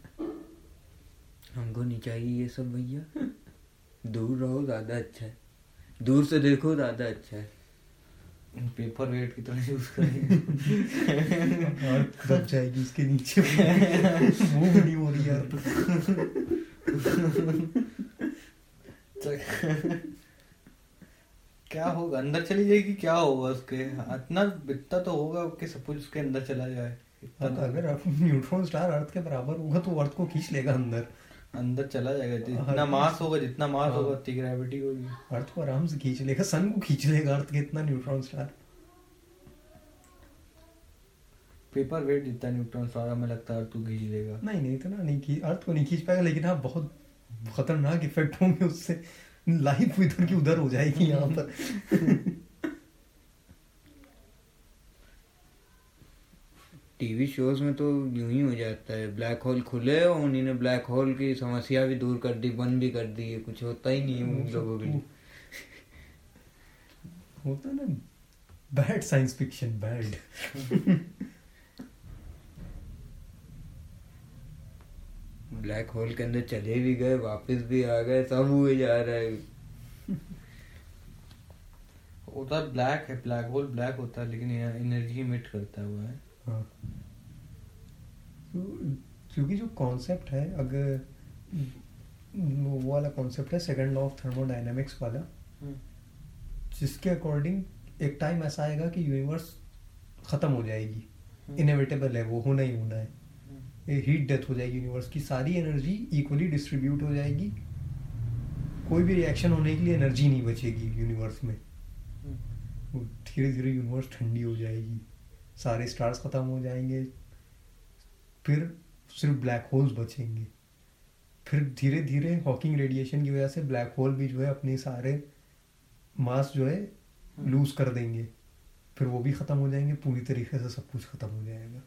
हमको नहीं चाहिए ये सब भैया। दूर रहो ज़्यादा अच्छा है। दूर से देखो ज़्यादा अच्छा है। पेपर वेट की तरह यूज़ करेंगे। अर्थ दब जाएगी इसके नीचे। (laughs) वो नहीं हो रही यार। (laughs) क्या होगा? अंदर चली जाएगी क्या होगा उसके? इतना इतना तो होगा कि सब कुछ उसके अंदर चला जाए। अगर न्यूट्रॉन स्टार अर्थ के बराबर होगा तो अर्थ को खींच लेगा अंदर। अंदर चला जाएगा जितना मास होगा जितना मास हाँ। होगा उतनी ग्रेविटी होगी। अर्थ को आराम से खींच लेगा सन को खींच लेगा अर्थ के इतना न्यूट्रॉन स्टार पेपर वेट जितना न्यूट्रॉन स्टार हमें लगता है अर्थ को खींच लेगा। नहीं नहीं इतना नहीं अर्थ को नहीं खींच पाएगा लेकिन हाँ बहुत खतरनाक इफ़ेक्ट होंगे उससे। लाइफ इधर की उधर हो जाएगी यहाँ पर। टीवी शोज़ में तो यूँ ही हो जाता है। ब्लैक होल खुले और उन्हीं ने ब्लैक होल की समस्या भी दूर कर दी बंद भी कर दी। है कुछ होता ही नहीं है उन लोगों के लिए। होता ना। Bad science fiction bad black hole के अंदर चले भी गए वापस भी आ गए सब हुए जा रहा (laughs) है। होता ब्लैक है ब्लैक होल ब्लैक होता है लेकिन एनर्जी इमिट करता हुआ है। हाँ। तो क्योंकि जो कॉन्सेप्ट है अगर वो वाला कॉन्सेप्ट है सेकंड लॉ ऑफ़ थर्मोडायनेमिक्स वाला हम्म। जिसके अकॉर्डिंग एक टाइम ऐसा आएगा कि यूनिवर्स खत्म हो जाएगी। हम्म। इनएविटेबल है वो होना ही होना है। हीट डेथ हो जाएगी यूनिवर्स की सारी एनर्जी इक्वली डिस्ट्रीब्यूट हो जाएगी। कोई भी रिएक्शन होने के लिए एनर्जी नहीं बचेगी यूनिवर्स में। धीरे धीरे यूनिवर्स ठंडी हो जाएगी। सारे स्टार्स खत्म हो जाएँगे। फिर सिर्फ़ ब्लैक होल्स बचेंगे। फिर धीरे धीरे हॉकिंग रेडिएशन की वजह से ब्लैक होल भी जो है अपने सारे मास जो है लूज कर देंगे। फिर वो भी खत्म हो जाएँगे पूरी तरीके से सब कुछ खत्म हो जाएगा।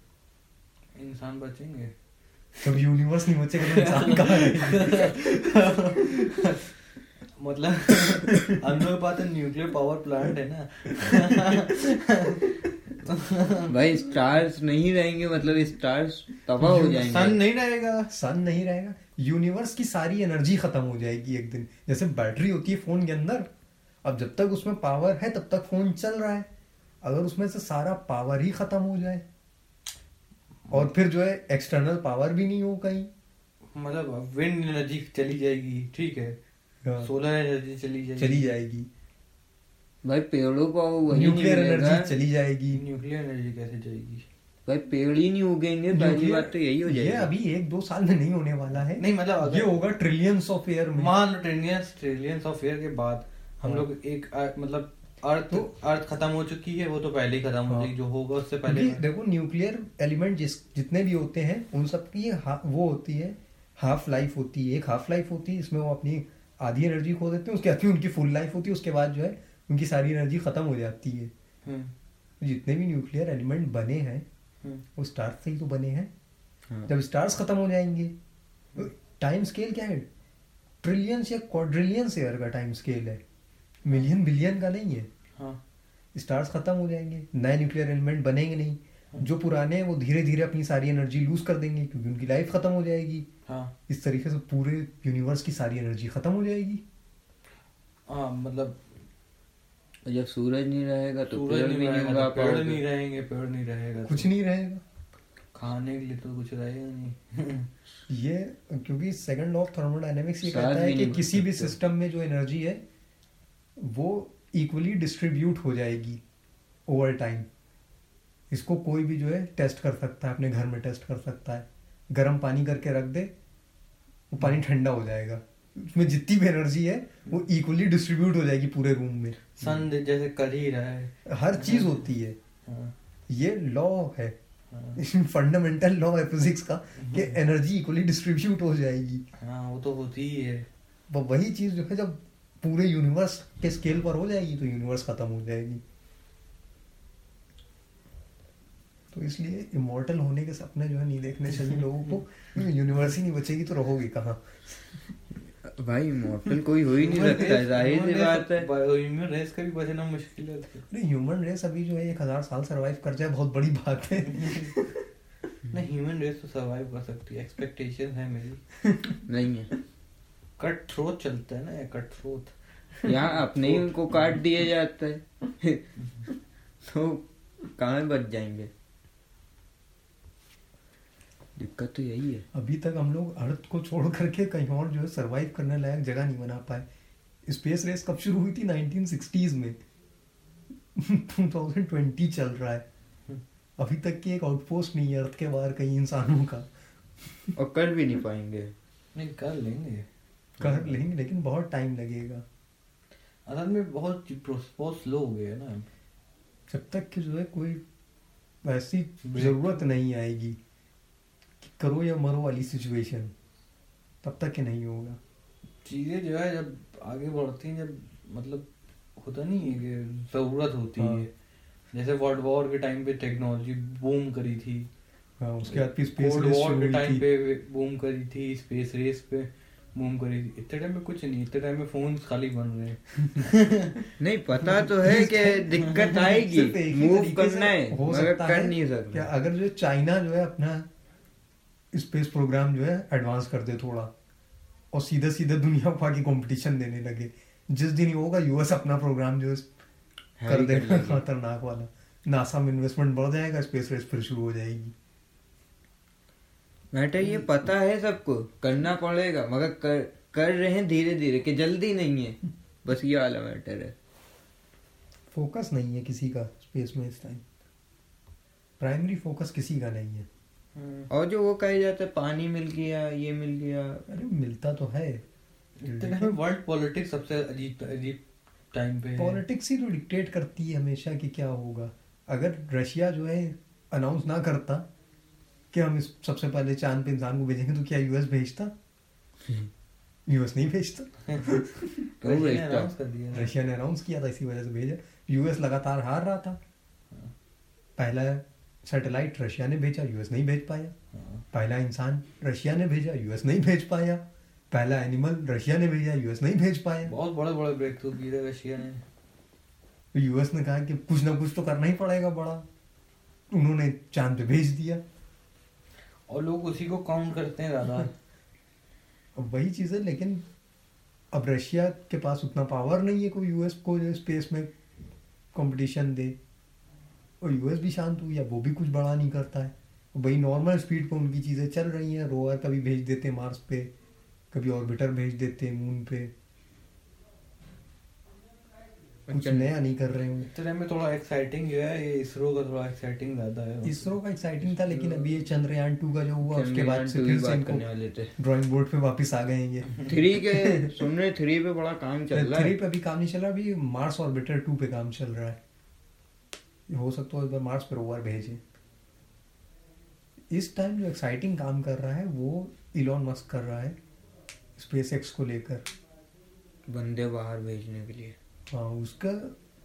इंसान बचेंगे। तब यूनिवर्स नहीं बचेगा तो इंसान कहाँ मतलब हम लोग के पास न्यूक्लियर पावर प्लांट है ना। भाई स्टार्स नहीं रहेंगे मतलब स्टार्स तबाह हो जाएँगे। सन नहीं रहेगा। सन नहीं रहेगा। यूनिवर्स की सारी एनर्जी खत्म हो जाएगी एक दिन। जैसे बैटरी होती है फ़ोन के अंदर अब जब तक उसमें पावर है तब तक फ़ोन चल रहा है। अगर उसमें से सारा पावर ही खत्म हो जाए। और फिर जो है एक्सटर्नल पावर भी नहीं हो कहीं। मतलब विंड एनर्जी चली जाएगी ठीक है। हाँ, सोलर एनर्जी चली जाएगी। चली जाएगी। भाई पेड़ों को वही न्यूक्लियर एनर्जी चली जाएगी। न्यूक्लियर एनर्जी कैसे जाएगी? भाई पेड़ ही नहीं उगेंगे पहली बात तो यही हो जाएगी। ये अभी एक दो साल में नहीं होने वाला है। नहीं मतलब ये होगा ट्रिलियंस ऑफ़ ईयर मान लो ट्रिलियंस ट्रिलियंस ऑफ़ ईयर के बाद हम हाँ। लोग एक मतलब अर्थ तो- अर्थ खत्म हो चुकी है वो तो पहले ही खत्म हो हाँ। जाएगी जो होगा उससे पहले देखो न्यूक्लियर एलिमेंट जिस जितने भी होते हैं उन सब की हा- वो होती है हाफ़ लाइफ होती है एक हाफ़ लाइफ होती है इसमें वो अपनी आधी एनर्जी खो देते हैं उसके बाद उनकी फुल लाइफ होती है उसके बाद जो है उनकी सारी एनर्जी खत्म हो जाती है। हम्म, जितने भी न्यूक्लियर एलिमेंट बने हैं हम्म, वो स्टार्स से ही तो बने हैं। हाँ। जब स्टार्स खत्म हो जाएँगे टाइम स्केल क्या है? ट्रिलियंस या क्वाड्रिलियंस ईयर का टाइम स्केल है। मिलियन बिलियन का नहीं है। हाँ। स्टार्स खत्म हो जाएँगे नए न्यूक्लियर एलिमेंट बनेंगे नहीं। जो पुराने हैं वो धीरे धीरे अपनी सारी एनर्जी लूज कर देंगे क्योंकि उनकी लाइफ खत्म हो जाएगी। हाँ। इस तरीके से पूरे यूनिवर्स की सारी एनर्जी खत्म हो जाएगी। हाँ मतलब जब सूरज नहीं रहेगा तो सूरज पेड़ नहीं नहीं रहेगा पेड़ नहीं रहेंगे पेड़ नहीं रहेगा कुछ तो। नहीं रहेगा। खाने के लिए तो कुछ रहेगा नहीं। ये क्योंकि सेकंड लॉ ऑफ़ थर्मोडायनेमिक्स ये कहता है कि किसी भी सिस्टम में जो एनर्जी है वो इक्वली डिस्ट्रीब्यूट हो जाएगी ओवर टाइम इसको कोई भी जो है टेस्ट कर सकता है अपने घर में टेस्ट कर सकता है। गर्म पानी करके रख दे वो पानी ठंडा हो जाएगा। उसमें जितनी भी एनर्जी है वो इक्वली डिस्ट्रीब्यूट हो जाएगी पूरे रूम में। सन जैसे कर ही रहा है। हर चीज़ होती है। हाँ, ये लॉ है। हाँ, (laughs) फंडामेंटल लॉ है फिजिक्स का कि एनर्जी इक्वली डिस्ट्रीब्यूट हो जाएगी। हाँ वो तो होती ही है। वही चीज़ जो है जब पूरे यूनिवर्स के स्केल पर हो जाएगी तो यूनिवर्स खत्म हो जाएगी। तो इसलिए इमोर्टल होने के सपने जो है नहीं देखने चाहिए लोगों को। (laughs) यूनिवर्स ही नहीं बचेगी तो रहोगे कहाँ? भाई इमोर्टल कोई हो ही नहीं सकता है ज़ाहिर सी बात है। ह्यूमन रेस का भी बचना मुश्किल है। अरे ह्यूमन रेस अभी जो है एक हज़ार साल सरवाइव कर जाए बहुत बड़ी बात है। (laughs) नहीं ह्यूमन रेस तो सरवाइव कर सकती है एक्सपेक्टेशन है मेरी। नहीं है। कट थ्रोट चलता है ना कट थ्रोट यहाँ अपने ही उनको काट दिए जाते हैं। तो कहाँ बच जाएँगे? दिक्कत तो यही है। अभी तक हम लोग अर्थ को छोड़ करके कहीं और जो है सरवाइव करने लायक जगह नहीं बना पाए। स्पेस रेस कब शुरू हुई थी? 1960s में। 2020 चल रहा है। अभी तक की एक आउटपोस्ट नहीं है अर्थ के बाहर कहीं इंसानों का। और कर भी नहीं पाएँगे। नहीं कर लेंगे। कर लेंगे लेकिन बहुत टाइम लगेगा। असल में बहुत बहुत स्लो हो गया ना। जब तक कि जो है कोई ऐसी ज़रूरत नहीं आएगी कि करो या मरो वाली सिचुएशन तब तक कि नहीं होगा। चीज़ें जो है जब आगे बढ़ती हैं जब मतलब होता नहीं है कि ज़रूरत होती हाँ। है। जैसे वर्ल्ड वॉर के टाइम पे टेक्नोलॉजी बूम करी थी। हाँ उसके बाद स्पेस रेस वॉर के टाइम पे बूम करी थी स्पेस रेस पे। बूम करी थी इतने टाइम में कुछ नहीं इतने टाइम में फ़ोन खाली बन रहे हैं। (laughs) नहीं पता तो है (laughs) कि दिक्कत आएगी। ही मूव करना है हो सकता कर है नहीं क्या अगर जो चाइना जो है अपना स्पेस प्रोग्राम जो है एडवांस कर दे थोड़ा और सीधे सीधे दुनिया को आगे कंपटीशन देने लगे। जिस दिन ये होगा यूएस अपना प्रोग्राम जो है है कर देगा खतरनाक वाला। नासा में इन्वेस्टमेंट बढ़ जाएगा स्पेस रेस फिर शुरू हो जाएगी। मैटर ये पता है सबको करना पड़ेगा मगर कर कर रहे हैं धीरे धीरे कि जल्दी नहीं है। बस ये वाला मैटर है। फोकस नहीं है किसी का स्पेस में इस टाइम प्राइमरी फोकस किसी का नहीं है। और जो वो कहे जाते है पानी मिल गया ये मिल गया। अरे मिलता तो है। इतने में वर्ल्ड पॉलिटिक्स सबसे अजीब अजीब टाइम पे पॉलिटिक्स ही तो डिक्टेट करती है हमेशा कि क्या होगा। अगर रशिया जो है अनाउंस ना करता कि हम इस सबसे पहले चाँद पे इंसान को भेजेंगे तो क्या यूएस भेजता? यूएस नहीं भेजता। (laughs) रशिया ने भेजता? announce कर दिया। ना। रशिया ने अनाउंस किया था इसी वजह से भेजा। यूएस लगातार हार रहा था। पहला सैटेलाइट रशिया ने भेजा यूएस नहीं भेज पाया। हाँ। पहला इंसान रशिया ने भेजा यूएस नहीं भेज पाया। पहला एनिमल रशिया ने भेजा यूएस नहीं भेज पाया। बहुत बड़े बड़े ब्रेक थ्रू किए रशिया ने। तो यूएस ने कहा कि कुछ ना कुछ तो करना ही पड़ेगा बड़ा। उन्होंने चाँद पे भेज दिया। और लोग उसी को काउंट करते हैं ज़्यादा। वही चीज़ है, लेकिन अब रशिया के पास उतना पावर नहीं है, कोई यूएस को जो स्पेस में कंपटीशन दे। और यूएस भी शांत हुई है वो भी कुछ बड़ा नहीं करता है। वही नॉर्मल स्पीड पर उनकी चीज़ें चल रही हैं। रोवर कभी भेज देते मार्स पे, कभी ऑर्बिटर भेज देते मून पे। कुछ नया नहीं कर रहे हैं इतने में थोड़ा एक्साइटिंग जो है ये इसरो का थोड़ा एक्साइटिंग ज़्यादा है। इसरो का एक्साइटिंग था लेकिन अभी ये चंद्रयान टू का जो हुआ उसके बाद से फिर से इनको ड्राइंग बोर्ड पे वापस आ गए ये। थ्री के सुन रहे थ्री पे बड़ा काम चल रहा है। थ्री पे अभी काम नहीं चल रहा अभी मार्स ऑर्बिटर टू पे काम चल रहा है। हो सकता है इस बार मार्स पे रोवर भेजे। इस टाइम जो एक्साइटिंग काम कर रहा है वो इलॉन मस्क कर रहा है स्पेस एक्स को लेकर। बंदे बाहर भेजने के लिए। हाँ उसका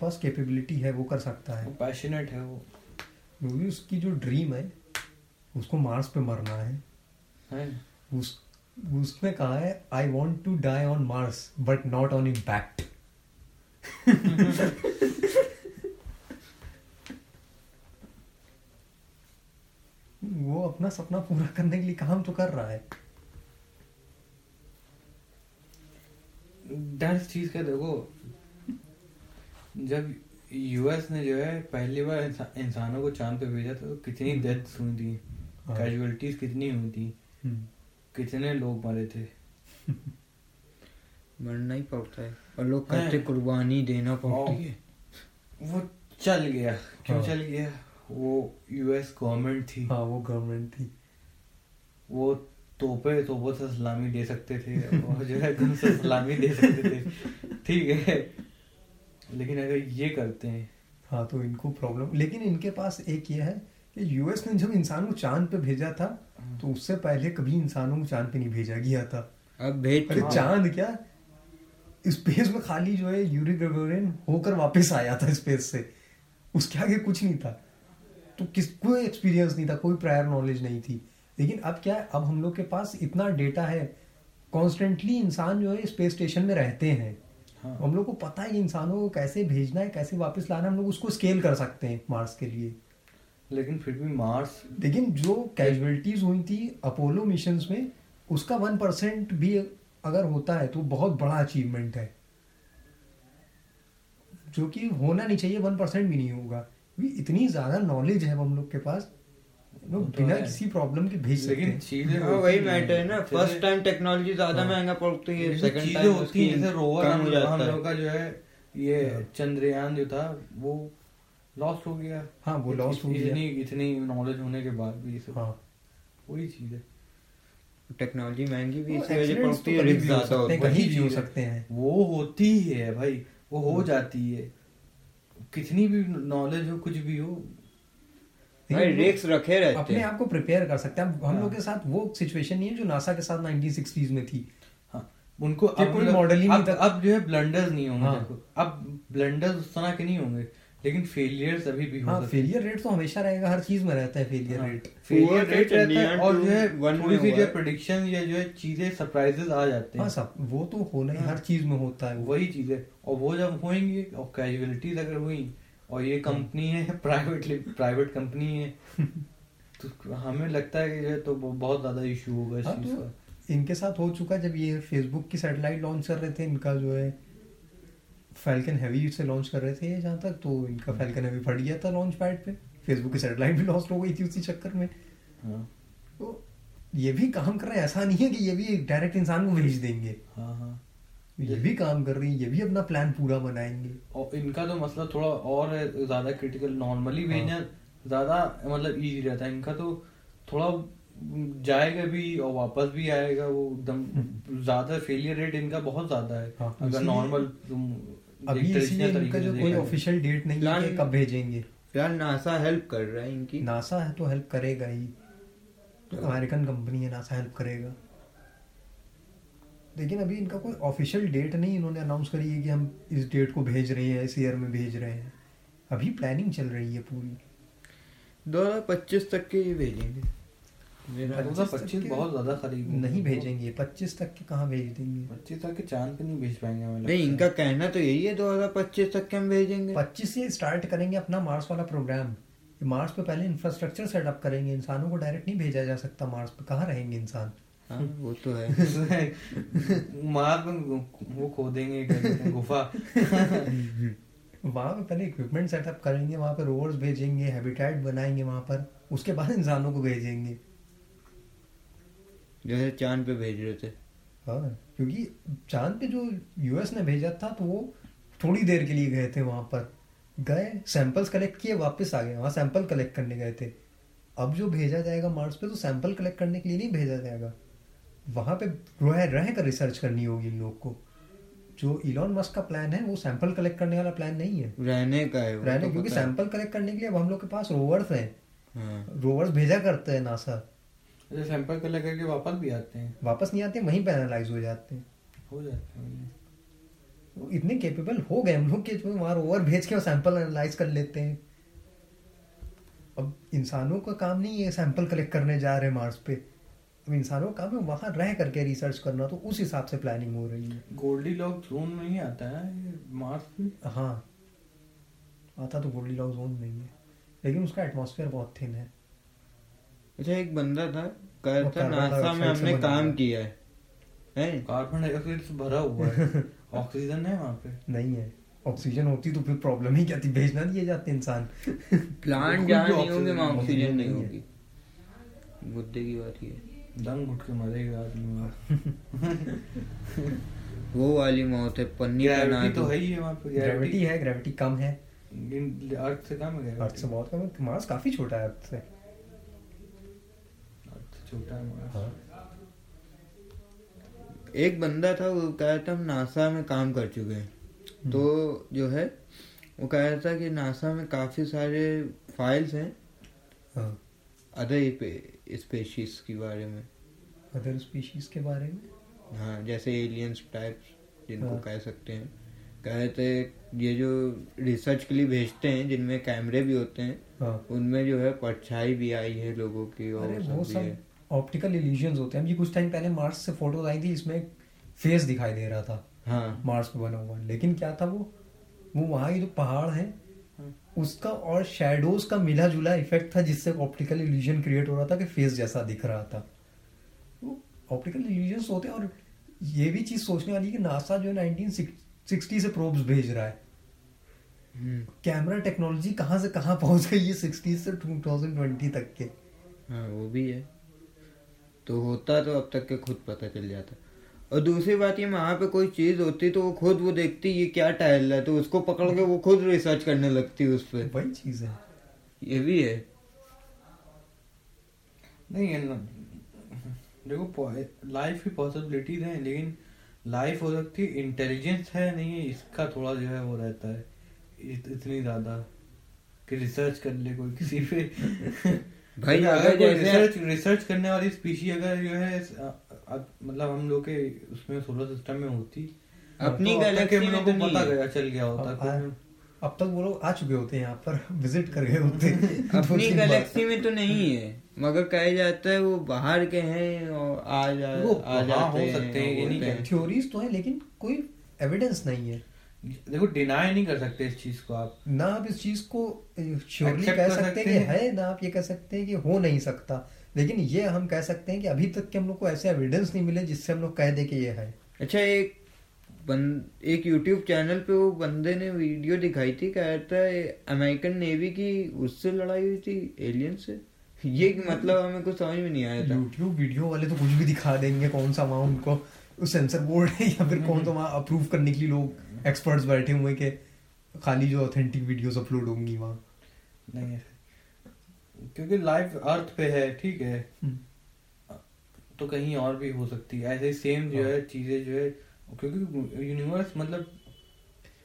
पास कैपेबिलिटी है वो कर सकता है। पैशनेट है वो। क्योंकि उसकी जो ड्रीम है उसको मार्स पे मरना है, है? उस उसमें कहा है I want to die on Mars but not on impact वो अपना सपना पूरा करने के लिए काम तो कर रहा है। डर चीज़ का देखो जब यूएस ने जो है पहली बार इंसानों को चाँद पे भेजा था तो कितनी डेथ्स हम्म। हुई थी कैजुअलिटीज हाँ। कितनी हुई थी हम्म। कितने लोग मरे थे। (laughs) मरना ही पड़ता है और लोग कहते कुर्बानी देना पड़ती है। वो चल गया। क्यों हाँ। चल गया? वो यूएस गवर्नमेंट थी। हाँ वो गवर्नमेंट थी। वो तोपे तोपों से सलामी दे सकते थे और जो है गन से सलामी दे सकते थे। (laughs) ठीक है। लेकिन अगर ये करते हैं हाँ तो इनको प्रॉब्लम लेकिन इनके पास एक ये है कि यूएस ने जब इंसान को चाँद पे भेजा था हाँ। तो उससे पहले कभी इंसानों को चाँद पे नहीं भेजा गया था। अब भेज अरे चाँद क्या? स्पेस में खाली जो है यूरी ग्रेगोरियन होकर वापस आया था स्पेस से। उसके आगे कुछ नहीं था। तो किस कोई एक्सपीरियंस नहीं था कोई प्रायर नॉलेज नहीं थी। लेकिन अब क्या है अब हम लोग के पास इतना डेटा है कॉन्स्टेंटली इंसान जो है स्पेस स्टेशन में रहते हैं। हाँ। हम लोग को पता है इंसानों को कैसे भेजना है कैसे वापस लाना है हम लोग उसको स्केल कर सकते हैं मार्स के लिए। लेकिन फिर भी मार्स लेकिन जो कैजुअलिटीज हुई थी अपोलो मिशन में उसका वन परसेंट भी अगर होता है तो बहुत बड़ा अचीवमेंट है। जो कि होना नहीं चाहिए वन परसेंट भी नहीं होगा। इतनी ज़्यादा नॉलेज है हम लोग के पास लोग तो बिना किसी प्रॉब्लम के भेज सकते हैं। चीज़ें हाँ वही मैटर है ना। फ़र्स्ट टाइम टेक्नोलॉजी ज़्यादा हाँ। महँगा पड़ती है सेकंड टाइम होती है जैसे रोवर हम लोग का जो है ये हाँ। चंद्रयान जो था वो लॉस्ट हो गया। हाँ वो लॉस्ट हो गया। इतनी इतनी नॉलेज होने के बाद भी सब हाँ। वही चीज़। है टेक्नोलॉजी महँगी भी इसी वजह पड़ती है रिस्क ज़्यादा होता है। कहीं भी हो सकते हैं। वो होती है भाई वो हो जाती है। कितनी भी नॉलेज हो कुछ भी हो रिक्स रखे रहते अपने आप को प्रिपेयर कर सकते हैं। हम हाँ। लोग के साथ वो सिचुएशन नहीं है जो नासा के साथ 1960s में थी। हाँ उनको अब कोई मॉडल ही नहीं था। अब जो है ब्लंडर्स नहीं होंगे हाँ। अब ब्लंडर्स उस तरह के नहीं होंगे लेकिन फेलियर्स अभी भी हाँ, फेलियर रेट तो हमेशा रहेगा हर चीज़ में रहता है फेलियर हाँ, रेट फेलियर रेट रहता है और जो है थोड़ी सी जो प्रेडिक्शन या जो है चीज़ें सरप्राइजेस आ जाते हैं। हाँ सब वो तो होना ही हाँ। हर चीज़ में होता है वही चीज़ है। और वो जब होंगे और कैजुअलिटीज अगर हुई और ये कंपनी है प्राइवेट प्राइवेट कंपनी है। (laughs) तो हमें लगता है कि तो बहुत ज़्यादा इशू होगा इस हाँ, चीज़ तो का। इनके साथ हो चुका जब ये फेसबुक की सैटेलाइट लॉन्च कर रहे थे इनका जो है फैल्कन हैवी से लॉन्च कर रहे थे जहाँ तक तो इनका फैल्कन हैवी फट गया था लॉन्च पैड पे। फेसबुक की सैटेलाइट भी लॉस्ट हो गई थी उसी चक्कर में। हाँ। तो ये भी काम कर रहे हैं ऐसा नहीं है कि ये भी डायरेक्ट इंसान को भेज देंगे। हाँ हाँ। ये भी काम कर रही है ये भी अपना प्लान पूरा बनाएँगे। और इनका तो मसला थोड़ा और है ज़्यादा क्रिटिकल नॉर्मली भेजना हाँ। ज़्यादा मतलब इजी रहता है। इनका तो थोड़ा जाएगा भी और वापस भी आएगा वो एकदम हम्म। ज़्यादा फेलियर रेट इनका बहुत ज़्यादा है। हाँ, अगर नॉर्मल तुम अभी इसलिए इनका जो कोई ऑफिशियल डेट नहीं है कब भेजेंगे? यार नासा हेल्प कर रहा है इनकी। नासा है तो हेल्प करेगा ही। अमेरिकन कंपनी है नासा हेल्प करेगा। लेकिन अभी इनका कोई ऑफिशियल डेट नहीं इन्होंने अनाउंस करी है कि हम इस डेट को भेज रहे हैं इस ईयर में भेज रहे हैं। अभी प्लानिंग चल रही है पूरी। दो हज़ार पच्चीस तक के ये भेजेंगे। पच्चीस बहुत ज़्यादा खरीद नहीं भेजेंगे पच्चीस तक के कहाँ भेज देंगे? पच्चीस तक के चाँद पे नहीं भेज पाएँगे नहीं इनका कहना तो यही है दो हज़ार पच्चीस तक के हम भेजेंगे। पच्चीस से स्टार्ट करेंगे अपना मार्स वाला प्रोग्राम मार्स पे पहले इंफ्रास्ट्रक्चर सेटअप करेंगे। इंसानों को डायरेक्ट नहीं भेजा जा सकता मार्स पे। कहाँ रहेंगे इंसान? हाँ वो तो है। (laughs) मार में वो कहते हैं, गुफा। वहाँ पे पहले इक्विपमेंट सेटअप करेंगे वहाँ पे रोवर्स भेजेंगे हैबिटेट बनाएँगे वहाँ पर उसके बाद इंसानों को भेजेंगे। जैसे चाँद पे भेज रहे थे। हाँ क्योंकि चाँद पे जो यूएस ने भेजा था तो वो थोड़ी देर के लिए गए थे वहाँ पर। गए सैंपल्स कलेक्ट किए वापस आ गए। वहाँ सैंपल कलेक्ट करने गए थे। अब जो भेजा जाएगा मार्स पे तो सैंपल कलेक्ट करने के लिए नहीं भेजा जाएगा। वहाँ पे रह रह कर रिसर्च करनी होगी इन लोग को। जो इलॉन मस्क का प्लान है वो सैंपल कलेक्ट करने वाला प्लान नहीं है। रहने का है रहने तो क्योंकि सैंपल कलेक्ट करने के लिए अब हम लोग के पास रोवर्स हैं। हाँ। रोवर्स भेजा करते हैं नासा सैंपल कलेक्ट करके वापस भी आते हैं? वापस नहीं आते वहीं पे एनालाइज हो जाते हैं। हो जाते हैं वो इतने केपेबल हो गए हम लोग कि जो वहाँ रोवर भेज के सैंपल एनालाइज कर लेते हैं। अब इंसानों का काम नहीं है सैंपल कलेक्ट करने जा रहे हैं मार्स पे। इंसानों का काम है वहाँ रह करके रिसर्च करना तो उस हिसाब से प्लानिंग हो रही है। गोल्डी लॉक जोन में ही आता है मार्स पे हाँ। आता तो गोल्डी लॉक जोन नहीं है लेकिन उसका एटमॉस्फेयर बहुत थिन है। अच्छा एक बंदा था कह था कार्बन नासा में डाइऑक्साइड हमने काम किया है। हैं? कार्बन डाइऑक्साइड से भरा हुआ है। (laughs) ऑक्सीजन है वहाँ पे? नहीं है। ऑक्सीजन होती तो फिर प्रॉब्लम ही क्या थी? भेजना दिए जाते इंसान। प्लांट (laughs) जहाँ नहीं होंगे वहाँ ऑक्सीजन नहीं नहीं होगी। मुद्दे की बात ये है। दम घुट के मरेगा आदमी (laughs) वो वाली मौत है पन्नी का ग्रेविटी तो है ही है वहाँ पे ग्रेविटी है ग्रेविटी कम है। अर्थ से कम है अर्थ से बहुत कम है मार्स काफ़ी छोटा है अर्थ से। अर्थ छोटा है Mars। हाँ। एक बंदा था वो कह रहा था हम नासा में काम कर चुके हैं। तो जो है वो कह रहा था कि नासा में काफ़ी सारे फाइल्स हैं। हाँ। अदर स्पेशीज के बारे में। अदर स्पीशीज के बारे में? हाँ जैसे एलियंस टाइप्स जिनको हाँ। कह सकते हैं। कह रहे थे ये जो रिसर्च के लिए भेजते हैं जिनमें कैमरे भी होते हैं हाँ। उनमें जो है परछाई भी आई है लोगों की और अरे वो सब ऑप्टिकल इल्यूजन्स होते हैं। अभी कुछ टाइम पहले मार्स से फ़ोटोज़ आई थी इसमें फेस दिखाई दे रहा था। हाँ। मार्स पे बना हुआ। लेकिन क्या था वो? वो वहाँ के जो पहाड़ हैं हाँ। उसका और शेडोज का मिला जुला इफ़ेक्ट था जिससे ऑप्टिकल इल्यूजन क्रिएट हो रहा था कि फेस जैसा दिख रहा था। ऑप्टिकल इल्यूजन्स होते हैं और ये भी चीज़ सोचने वाली कि नासा जो है 1960 से प्रोब्स भेज रहा है। हम्म, कैमरा टेक्नोलॉजी कहाँ से कहाँ पहुँच गई है 60 से 2020 तक के? हाँ वो भी है। तो होता तो अब तक के खुद पता चल जाता। और दूसरी बात ये वहाँ पे कोई चीज़ होती तो वो खुद वो देखती ये क्या टहल रहा है तो उसको पकड़ के वो खुद रिसर्च करने लगती उस पर वही चीज़ है। ये भी है। नहीं देखो लाइफ की पॉसिबिलिटीज हैं लेकिन लाइफ हो सकती है इंटेलिजेंस है नहीं है इसका थोड़ा जो है वो रहता है। इत, इतनी ज़्यादा कि रिसर्च कर ले कोई किसी पे। (laughs) भाई अगर अगर रिसर्च रिसर्च करने वाली स्पीशी अगर जो है अ- अ- मतलब हम लोग के उसमें सोलर सिस्टम में होती। अपनी तो अब तक गैलेक्सी में तो नहीं पता है। गया चल गया होता अब आ- अब तक वो लोग आ चुके होते हैं यहाँ पर (laughs) विज़िट कर गए होते हैं। (laughs) अपनी (laughs) गैलेक्सी में तो नहीं है मगर कहा जाता है वो बाहर के हैं और आ जा वो आ जाते हो सकते हैं, ये नहीं थ्योरीज तो है लेकिन कोई एविडेंस नहीं है। देखो डिनाई नहीं कर सकते इस चीज़ को आप। ना आप इस चीज़ को श्योरली कह सकते हैं कि हैं। है ना आप ये कह सकते हैं कि हो नहीं सकता। लेकिन ये हम कह सकते हैं कि अभी तक के हम लोग को ऐसे एविडेंस नहीं मिले जिससे हम लोग कह दे कि ये है। अच्छा एक बन, एक यूट्यूब चैनल पे वो बंदे ने वीडियो दिखाई थी कहता है अमेरिकन नेवी की उससे लड़ाई हुई थी एलियन से? ये मतलब हमें कुछ समझ में नहीं आया था। यूट्यूब वीडियो वाले तो कुछ भी दिखा देंगे कौन सा वहाँ उनको सेंसर बोर्ड है या फिर कौन सा वहाँ अप्रूव करने के लिए लोग एक्सपर्ट्स बैठे हुए के खाली जो ऑथेंटिक वीडियोस अपलोड होंगी वहाँ। नहीं क्योंकि लाइफ अर्थ पे है ठीक है। हम्म। तो कहीं और भी हो सकती है। ऐसे सेम जो है चीज़ें जो है क्योंकि यूनिवर्स मतलब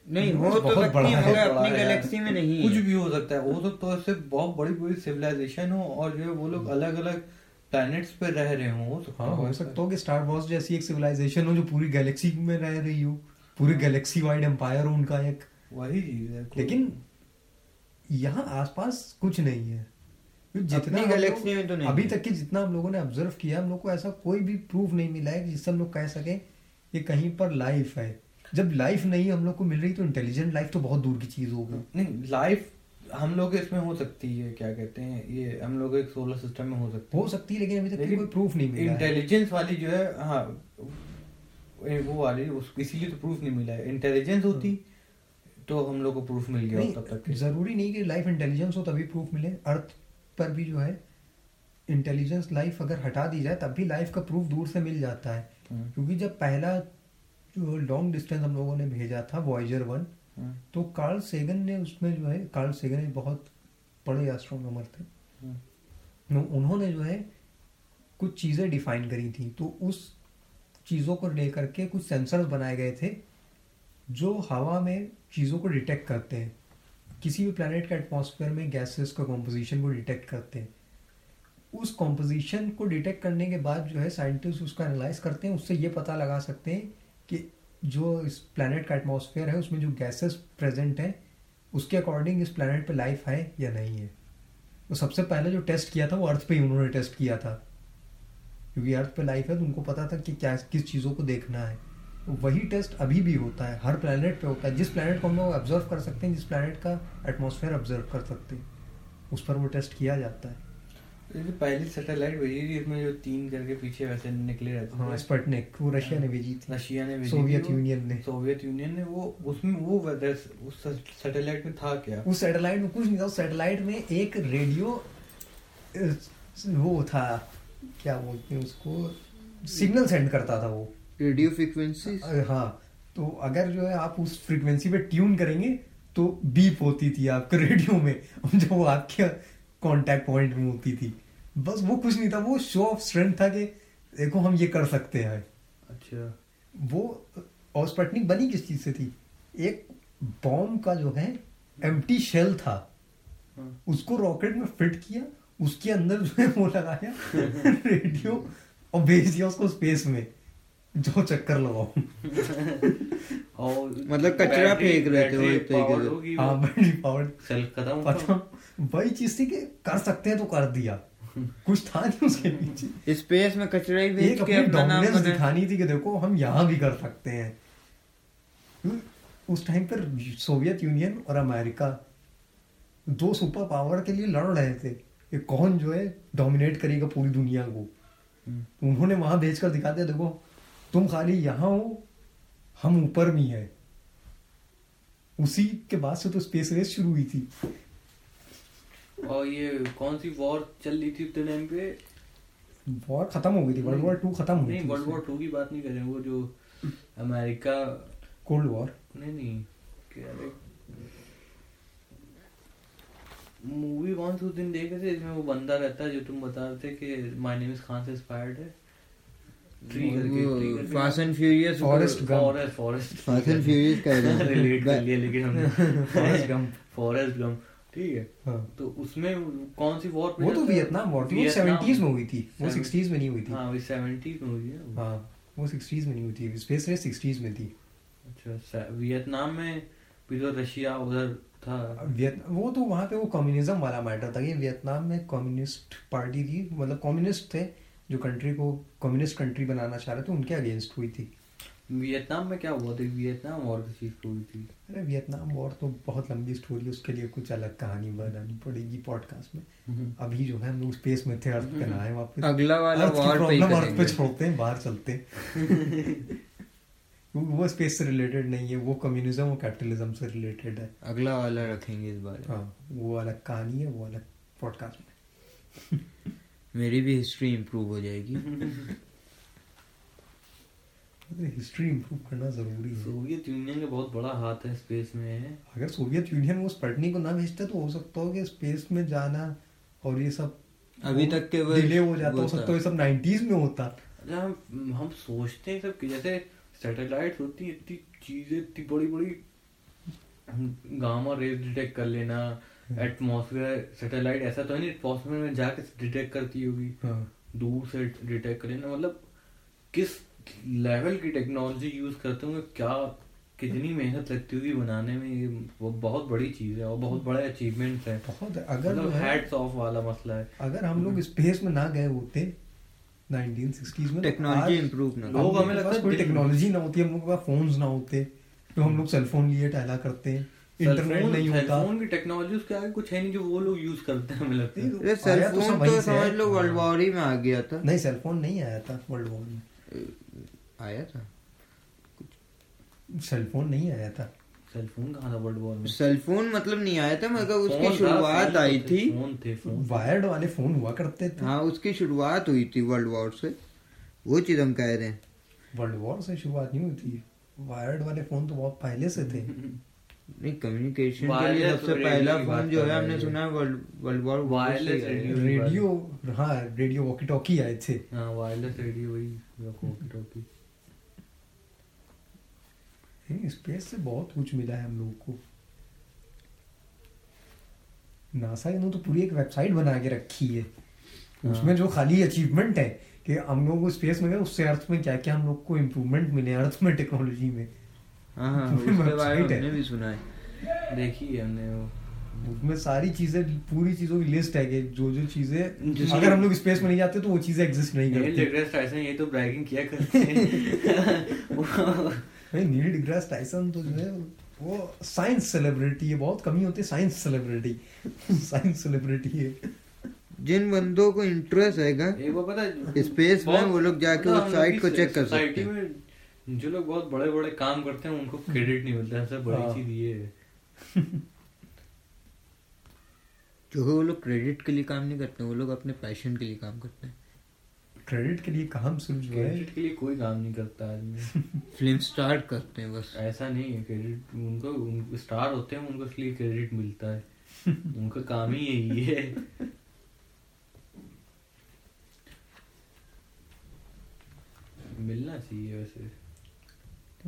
नहीं हो तो सकती बड़ा है है, मगर अपनी गैलेक्सी में नहीं कुछ भी हो सकता है। हो सकता है उससे बहुत बड़ी बड़ी सिविलाइजेशन हो और जो है वो लोग अलग अलग प्लैनेट्स पे रह रहे हो हो सकता हाँ हो सकता हो। कि स्टार वॉर्स जैसी एक सिविलाइजेशन हो जो पूरी गैलेक्सी में रह रही हो। पूरी गैलेक्सी वाइड एम्पायर हो उनका एक। वही चीज़ है लेकिन यहाँ आसपास कुछ नहीं है। हम गैलेक्सी में तो नहीं अभी तक के जितना हम लोगों ने ऑब्ज़र्व किया हम लोग को ऐसा कोई भी प्रूफ नहीं मिला है जिससे हम लोग कह सके कि कहीं पर लाइफ है। जब लाइफ नहीं हम लोग को मिल रही तो इंटेलिजेंट लाइफ तो बहुत दूर की चीज़ होगी नहीं लाइफ हम लोग इसमें हो सकती है क्या कहते हैं ये हम लोग एक सोलर सिस्टम में हो सकती हो सकती है लेकिन अभी तक कोई प्रूफ नहीं मिला इंटेलिजेंस वाली जो है हाँ वो वाली उस इसीलिए तो प्रूफ नहीं मिला है। इंटेलिजेंस होती तो हम लोग को प्रूफ मिल गया तब तक ज़रूरी नहीं कि लाइफ इंटेलिजेंस हो तभी प्रूफ मिले। अर्थ पर भी जो है इंटेलिजेंस लाइफ अगर हटा दी जाए तब भी लाइफ का प्रूफ दूर से मिल जाता है। हम्म, क्योंकि जब पहला जो लॉन्ग डिस्टेंस हम लोगों ने भेजा था वॉयजर वन हम्म, तो कार्ल सेगन ने उसमें जो है कार्ल सेगन एक बहुत बड़े एस्ट्रोनॉमर थे। हम्म, तो उन्होंने जो है कुछ चीज़ें डिफाइन करी थी। तो उस चीज़ों को लेकर के कुछ सेंसर्स बनाए गए थे जो हवा में चीज़ों को डिटेक्ट करते हैं। किसी भी प्लानट के एटमॉस्फेयर में गैसेस का कॉम्पोजिशन को डिटेक्ट करते हैं। उस कॉम्पोजिशन को डिटेक्ट करने के बाद जो है साइंटिस्ट उसको एनालाइज करते हैं, उससे ये पता लगा सकते हैं कि जो इस प्लानट का एटमॉस्फेयर है, उसमें जो गैसेस प्रेजेंट हैं, उसके अकॉर्डिंग इस प्लानट पे लाइफ है या नहीं है। तो सबसे पहले जो टेस्ट किया था वो अर्थ पे ही उन्होंने टेस्ट किया था। क्योंकि अर्थ पे लाइफ है तो उनको पता था कि क्या, किस चीज़ों को देखना है। वही टेस्ट अभी भी होता है हर प्लेनेट पे होता है। जिस प्लेनेट को हम लोग ऑब्ज़र्व कर सकते हैं जिस प्लेनेट का एटमॉस्फेयर ऑब्ज़र्व कर सकते हैं उस पर वो टेस्ट किया जाता है। ये जो पहली सैटेलाइट भेजी थी इसमें जो तीन करके पीछे वैसे निकले रहते हाँ। स्पटनिक वो रशिया ने भेजी थी। रशिया ने भेजी सोवियत यूनियन ने। सोवियत यूनियन ने वो उसमें वो वैसे- उस सैटेलाइट में था क्या? उस सैटेलाइट में कुछ नहीं था उस सैटेलाइट में एक रेडियो वो था क्या बोलते हैं उसको? सिग्नल सेंड करता था वो। Radio frequency? हाँ तो अगर जो है आप उस फ्रीक्वेंसी पे ट्यून करेंगे तो बीप होती थी आपके (laughs) रेडियो में जो वो आपके कांटेक्ट पॉइंट में होती थी। बस वो कुछ नहीं था वो शो ऑफ़ स्ट्रेंथ था कि देखो हम ये कर सकते हैं। अच्छा। वो और स्पटनिक बनी किस चीज़ से थी? एक बॉम्ब का जो है एम्प्टी शेल था। हाँ। उसको रॉकेट में फिट किया उसके अंदर जो है वो लगाया (laughs) रेडियो और भेज दिया उसको स्पेस में। जो चक्कर लगाओ। (laughs) और मतलब कचरा फेंक रहे थे वो एक तरीके से। हाँ बैटरी पावर्ड सेल खत्म पता वही चीज़ थी कि कर सकते हैं तो कर दिया। कुछ था नहीं उसके पीछे। स्पेस में कचरा ही एक भेज के अपनी डोमिनेंस दिखानी थी कि देखो हम यहाँ भी कर सकते हैं। उस टाइम पर सोवियत यूनियन और अमेरिका दो सुपर पावर के लिए लड़ रहे थे कि कौन जो है डोमिनेट करेगा पूरी दुनिया को। हम्म। उन्होंने वहाँ भेजकर दिखा दिया देखो तुम खाली यहाँ हो हम ऊपर भी हैं। उसी के बाद से तो स्पेस रेस शुरू हुई थी। और ये कौन सी वॉर चल रही थी उतने टाइम पे? वॉर खत्म हो गई थी वर्ल्ड वॉर टू खत्म हुई नहीं वर्ल्ड वॉर टू की बात नहीं कर रहे वो जो अमेरिका कोल्ड वॉर नहीं नहीं मूवी कौन सी उस दिन देखे थे इसमें वो बंदा रहता है जो तुम बता रहे थे कि माय नेम इज़ खान से इंस्पायर्ड है ट्री करके ट्री करके Fast and Furious Forrest Forrest Forrest Fast and Furious कह रहे हैं। (laughs) रिलेट कर लिया लेकिन हमने फॉरेस्ट गंप फॉरेस्ट गम ठीक है। हाँ। तो उसमें कौन सी वॉर वो तो वियतनाम वॉर थी। वो सेवेंटीज में हुई थी। वो सिक्सटीज में नहीं हुई थी। हाँ वही सेवेंटीज में हुई है। हाँ वो सिक्सटीज में नहीं हुई थी। स्पेस रेस सिक्सटीज में थी। अच्छा वियतनाम में भी तो रशिया उधर था। वो तो वहाँ पे वो कम्युनिज्म वाला मैटर था। कि वियतनाम में कम्युनिस्ट पार्टी थी। मतलब कम्युनिस्ट थे। जो कंट्री को कम्युनिस्ट कंट्री बनाना चाह रहे थे उनके अगेंस्ट हुई थी। वियतनाम में क्या हुआ था? वियतनाम वॉर की चीज़ हुई थी। अरे वियतनाम वॉर तो बहुत लंबी स्टोरी है उसके लिए कुछ अलग कहानी बनानी पड़ेगी पॉडकास्ट में। अभी जो है हम लोग स्पेस में थे अर्थ पे ना आए वापस। अगला वाला अर्थ वॉर पे प्रॉब्लम अर्थ पे छोड़ते हैं बाहर चलते हैं। (laughs) वो- वो स्पेस से रिलेटेड नहीं है वो कम्युनिज्म और कैपिटलिज्म से रिलेटेड है। अगला वाला रखेंगे इस बार हाँ वो अलग कहानी है वो अलग पॉडकास्ट में। (laughs) मेरी भी हिस्ट्री इंप्रूव हो जाएगी। हिस्ट्री इंप्रूव करना ज़रूरी है। सोवियत यूनियन का बहुत बड़ा हाथ है स्पेस में। अगर सोवियत यूनियन वो स्पटनिक को ना भेजते तो हो सकता हो कि स्पेस में जाना और ये सब अभी तक के डिले हो जाता हो सकता हो ये सब 90s में होता। अच्छा हम हम सोचते हैं सब कि जैसे सैटेलाइट होती है इतनी चीज़ें इतनी बड़ी बड़ी गामा रेज डिटेक्ट कर लेना एटमॉस्फेयर सैटेलाइट ऐसा तो है नहीं एटमॉस्फेयर में जाके डिटेक्ट करती होगी। हाँ। दूर से डिटेक्ट कर लेना मतलब किस लेवल की टेक्नोलॉजी यूज़ करते होंगे क्या कितनी मेहनत लगती होगी बनाने में ये वो बहुत बड़ी चीज़ है और बहुत बड़े अचीवमेंट है। बहुत है। अगर मतलब है हैट्स ऑफ़ वाला मसला है। अगर हम लोग स्पेस में ना गए होते 1960s में तो टेक्नोलॉजी इंप्रूव ना। लोग हमें लगता है कोई टेक्नोलॉजी ना होती हम लोग के पास फोन्स ना होते तो हम लोग सेल फ़ोन लिए टहला करते हैं। इंटरनेट नहीं होता। फ़ोन की टेक्नोलॉजी उसके आगे कुछ है नहीं जो वो लोग यूज़ करते हैं हमें लगता है। सेल आया तो फ़ोन तो समझ लो वर्ल्ड वॉर ही में आ गया था। नहीं सेलफोन नहीं आया था वर्ल्ड वॉर में। आया था? सेलफोन नहीं आया था। सेल फ़ोन कहाँ था वर्ल्ड वॉर में? सेल फ़ोन मतलब नहीं आया था मगर उसकी शुरुआत आई थी। फ़ोन थे फ़ोन वायर्ड वाले फ़ोन हुआ करते थे। हाँ उसकी शुरुआत हुई थी वर्ल्ड वॉर से। वो चीज़ हम कह रहे हैं। वर्ल्ड वॉर से शुरुआत नहीं हुई थी। वायर्ड वाले फ़ोन तो बहुत पहले से थे। (laughs) नहीं कम्युनिकेशन के लिए सबसे पहला फ़ोन जो है हमने सुना है world world war radio। Radio हाँ रेडियो वॉकी टॉकी आए थे। हाँ वायरलेस रेडियो वही वॉकी टॉकी स्पेस से बहुत कुछ मिला है हम लोगों को। नासा ने तो पूरी एक वेबसाइट बना के रखी है। उसमें जो खाली अचीवमेंट है कि हम लोगों को स्पेस में गए उससे अर्थ में क्या क्या हम लोग को इम्प्रूवमेंट मिले अर्थ में टेक्नोलॉजी में। (laughs) हमने भी सुना है। देखी है हमने वो। उसमें सारी चीज़ें पूरी चीज़ों की लिस्ट है कि जो जो चीज़ें अगर हम लोग स्पेस में नहीं जाते तो वो चीज़ें एग्जिस्ट नहीं नील डिग्रेस टाइसन ये तो ब्रैगिंग किया करते हैं। (laughs) नील डिग्रास टाइसन तो जो है वो साइंस सेलिब्रिटी है बहुत कमी होती है साइंस सेलिब्रिटी साइंस सेलिब्रिटी है। जिन बंदों को इंटरेस्ट है है स्पेस में वो लोग जाके उस साइट को चेक कर सकते हैं। जो लोग बहुत बड़े बड़े काम करते हैं उनको क्रेडिट नहीं मिलता है सबसे बड़ी हाँ। चीज़ ये है। (laughs) जो वो लोग क्रेडिट के लिए काम नहीं करते वो लोग अपने पैशन के लिए काम करते हैं। क्रेडिट के लिए काम है? क्रेडिट के लिए कोई काम नहीं करता आदमी। (laughs) फ़िल्म स्टार्ट करते हैं बस। ऐसा नहीं है क्रेडिट उनको उनको स्टार होते हैं उनको इसलिए क्रेडिट मिलता है। (laughs) उनका काम ही यही है। मिलना चाहिए वैसे।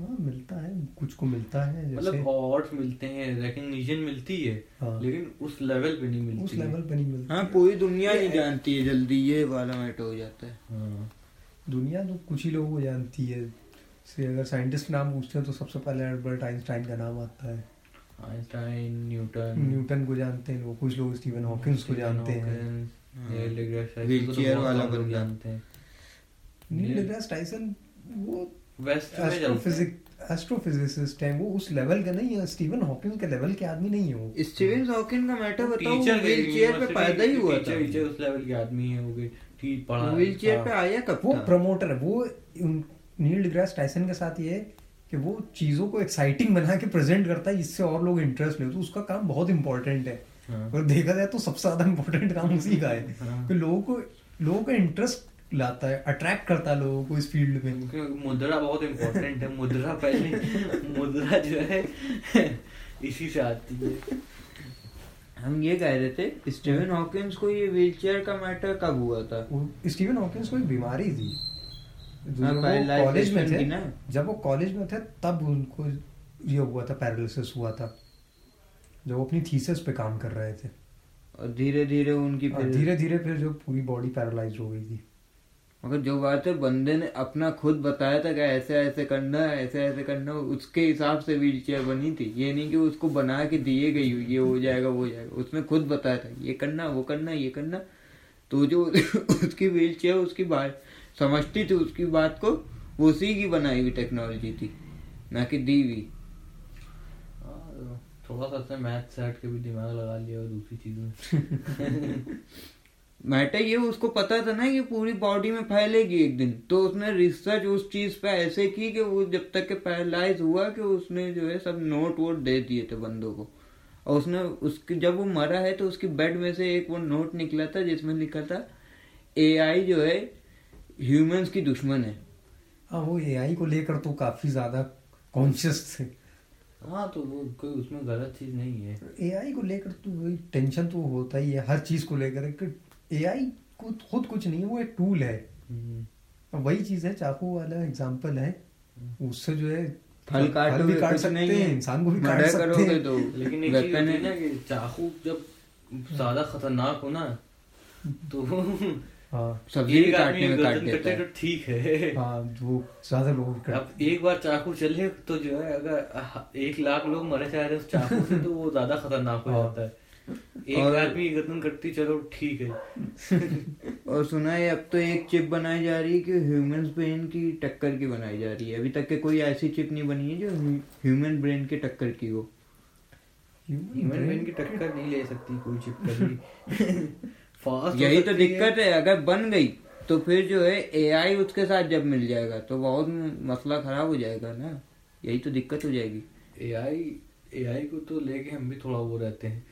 हाँ मिलता है कुछ को मिलता है जैसे मतलब अवार्ड्स मिलते हैं रिकग्निशन मिलती है हाँ। लेकिन उस लेवल पे नहीं मिलती उस लेवल पे नहीं मिलता हाँ पूरी दुनिया नहीं जानती है जल्दी ये वाला मैटर हो जाता है। हाँ दुनिया तो कुछ ही लोगों को जानती है। से अगर साइंटिस्ट नाम पूछते हैं तो सबसे पहले अल्बर्ट आइंस्टाइन का नाम आता है। आइंस्टाइन न्यूटन न्यूटन को जानते हैं लोग कुछ लोग स्टीवन हॉकिंस को जानते हैं। Neil deGrasse Tyson. जानते हैं। नील डिग्रास वो वेस्ट में जानते हैं। एस्ट्रोफिजिसिस्ट है वो उस लेवल का नहीं है स्टीवन हॉकिंस के लेवल के आदमी नहीं है स्टीवन हॉकिंग का मैटर बताओ व्हील चेयर पे पैदा ही हुआ था। टीचर उस लेवल के आदमी है वो भी ठीक पढ़ा व्हील चेयर हाँ। पे आया कब वो प्रमोटर है वो नील डिग्रास टाइसन के साथ ये कि वो चीज़ों को एक्साइटिंग बना के प्रेजेंट करता है जिससे और लोग इंटरेस्ट ले तो उसका काम बहुत इंपॉर्टेंट है। और देखा जाए तो सबसे ज़्यादा इंपॉर्टेंट काम उसी का है। हाँ। कि लोगों को लोगों का इंटरेस्ट लाता है अट्रैक्ट करता है लोगों को इस फ़ील्ड में। क्योंकि मुद्रा बहुत इम्पोर्टेंट है मुद्रा पहले मुद्रा जो है इसी से आती है। हम ये कह रहे थे स्टीवन हॉकिंस को ये व्हील चेयर का मैटर कब हुआ था? स्टीवन हॉकिंस को एक बीमारी थी। जब हाँ, कॉलेज में थे ना। जब वो कॉलेज में थे तब उनको ये हुआ था पैरालिसिस हुआ था। जब वो अपनी थीसिस पे काम कर रहे थे। और धीरे धीरे उनकी धीरे धीरे फिर जो पूरी बॉडी पैरालाइज हो गई थी। मगर जो बात है बंदे ने अपना खुद बताया था कि ऐसे ऐसे करना है ऐसे ऐसे करना है, उसके हिसाब से व्हील चेयर बनी थी। ये नहीं कि उसको बना के दिए गई हुई ये हो जाएगा वो जाएगा। उसने खुद बताया था ये करना वो करना ये करना। तो जो (laughs) उसकी व्हील चेयर उसकी बात समझती थी उसकी बात को वो उसी की बनाई हुई टेक्नोलॉजी थी ना कि दी हुई। हाँ, थोड़ा सा मैथ सेट के भी दिमाग लगा लिया और दूसरी चीज़ों में। (laughs) मैटर ये उसको पता था ना कि पूरी बॉडी में फैलेगी एक दिन। तो उसने रिसर्च उस चीज़ पे ऐसे की कि वो जब तक के पैरालाइज हुआ कि उसने जो है सब नोट वोट दे दिए थे बंदों को। और उसने उसकी जब वो मरा है तो उसकी बेड में से एक वो नोट निकला था जिसमें लिखा था एआई जो है ह्यूमंस की दुश्मन है। हाँ वो एआई को लेकर तो काफ़ी ज़्यादा कॉन्शियस थे। हाँ तो वो कोई उसमें गलत चीज़ नहीं है। एआई को लेकर तो वही टेंशन तो होता ही है हर चीज़ को लेकर एआई को खुद कुछ नहीं है वो एक टूल है। हम्म, वही चीज़ है चाकू वाला एग्ज़ाम्पल है। उससे जो है फल काटोगे भी काट सकते हैं। इंसान को भी काट सकते हैं। तो लेकिन एक चीज़ है। है ना कि चाकू जब ज़्यादा खतरनाक हो ना तो हाँ। सब्ज़ी भी काटने में काट देता है। तो ठीक है। हाँ वो ज़्यादा लोगों अब एक बार चाकू चले तो जो है अगर एक लाख लोग मरे जा रहे हैं उस चाकू से तो वो ज़्यादा खतरनाक हो हाँ। जाता है। एक और- आदमी की गर्दन कटती चलो ठीक है। (laughs) और सुना है अब तो एक चिप बनाई जा रही है कि ह्यूमन ब्रेन की टक्कर की बनाई जा रही है। अभी तक के कोई ऐसी चिप नहीं बनी है जो ह्यूमन ब्रेन के टक्कर की हो। ह्यूमन ब्रेन की टक्कर नहीं ले सकती कोई चिप कभी। (laughs) फास्ट यही तो दिक्कत है अगर बन गई तो फिर जो है एआई उसके साथ जब मिल जाएगा तो बहुत मसला खराब हो जाएगा ना। यही तो दिक्कत हो जाएगी। एआई एआई को तो लेके हम भी थोड़ा वो रहते हैं।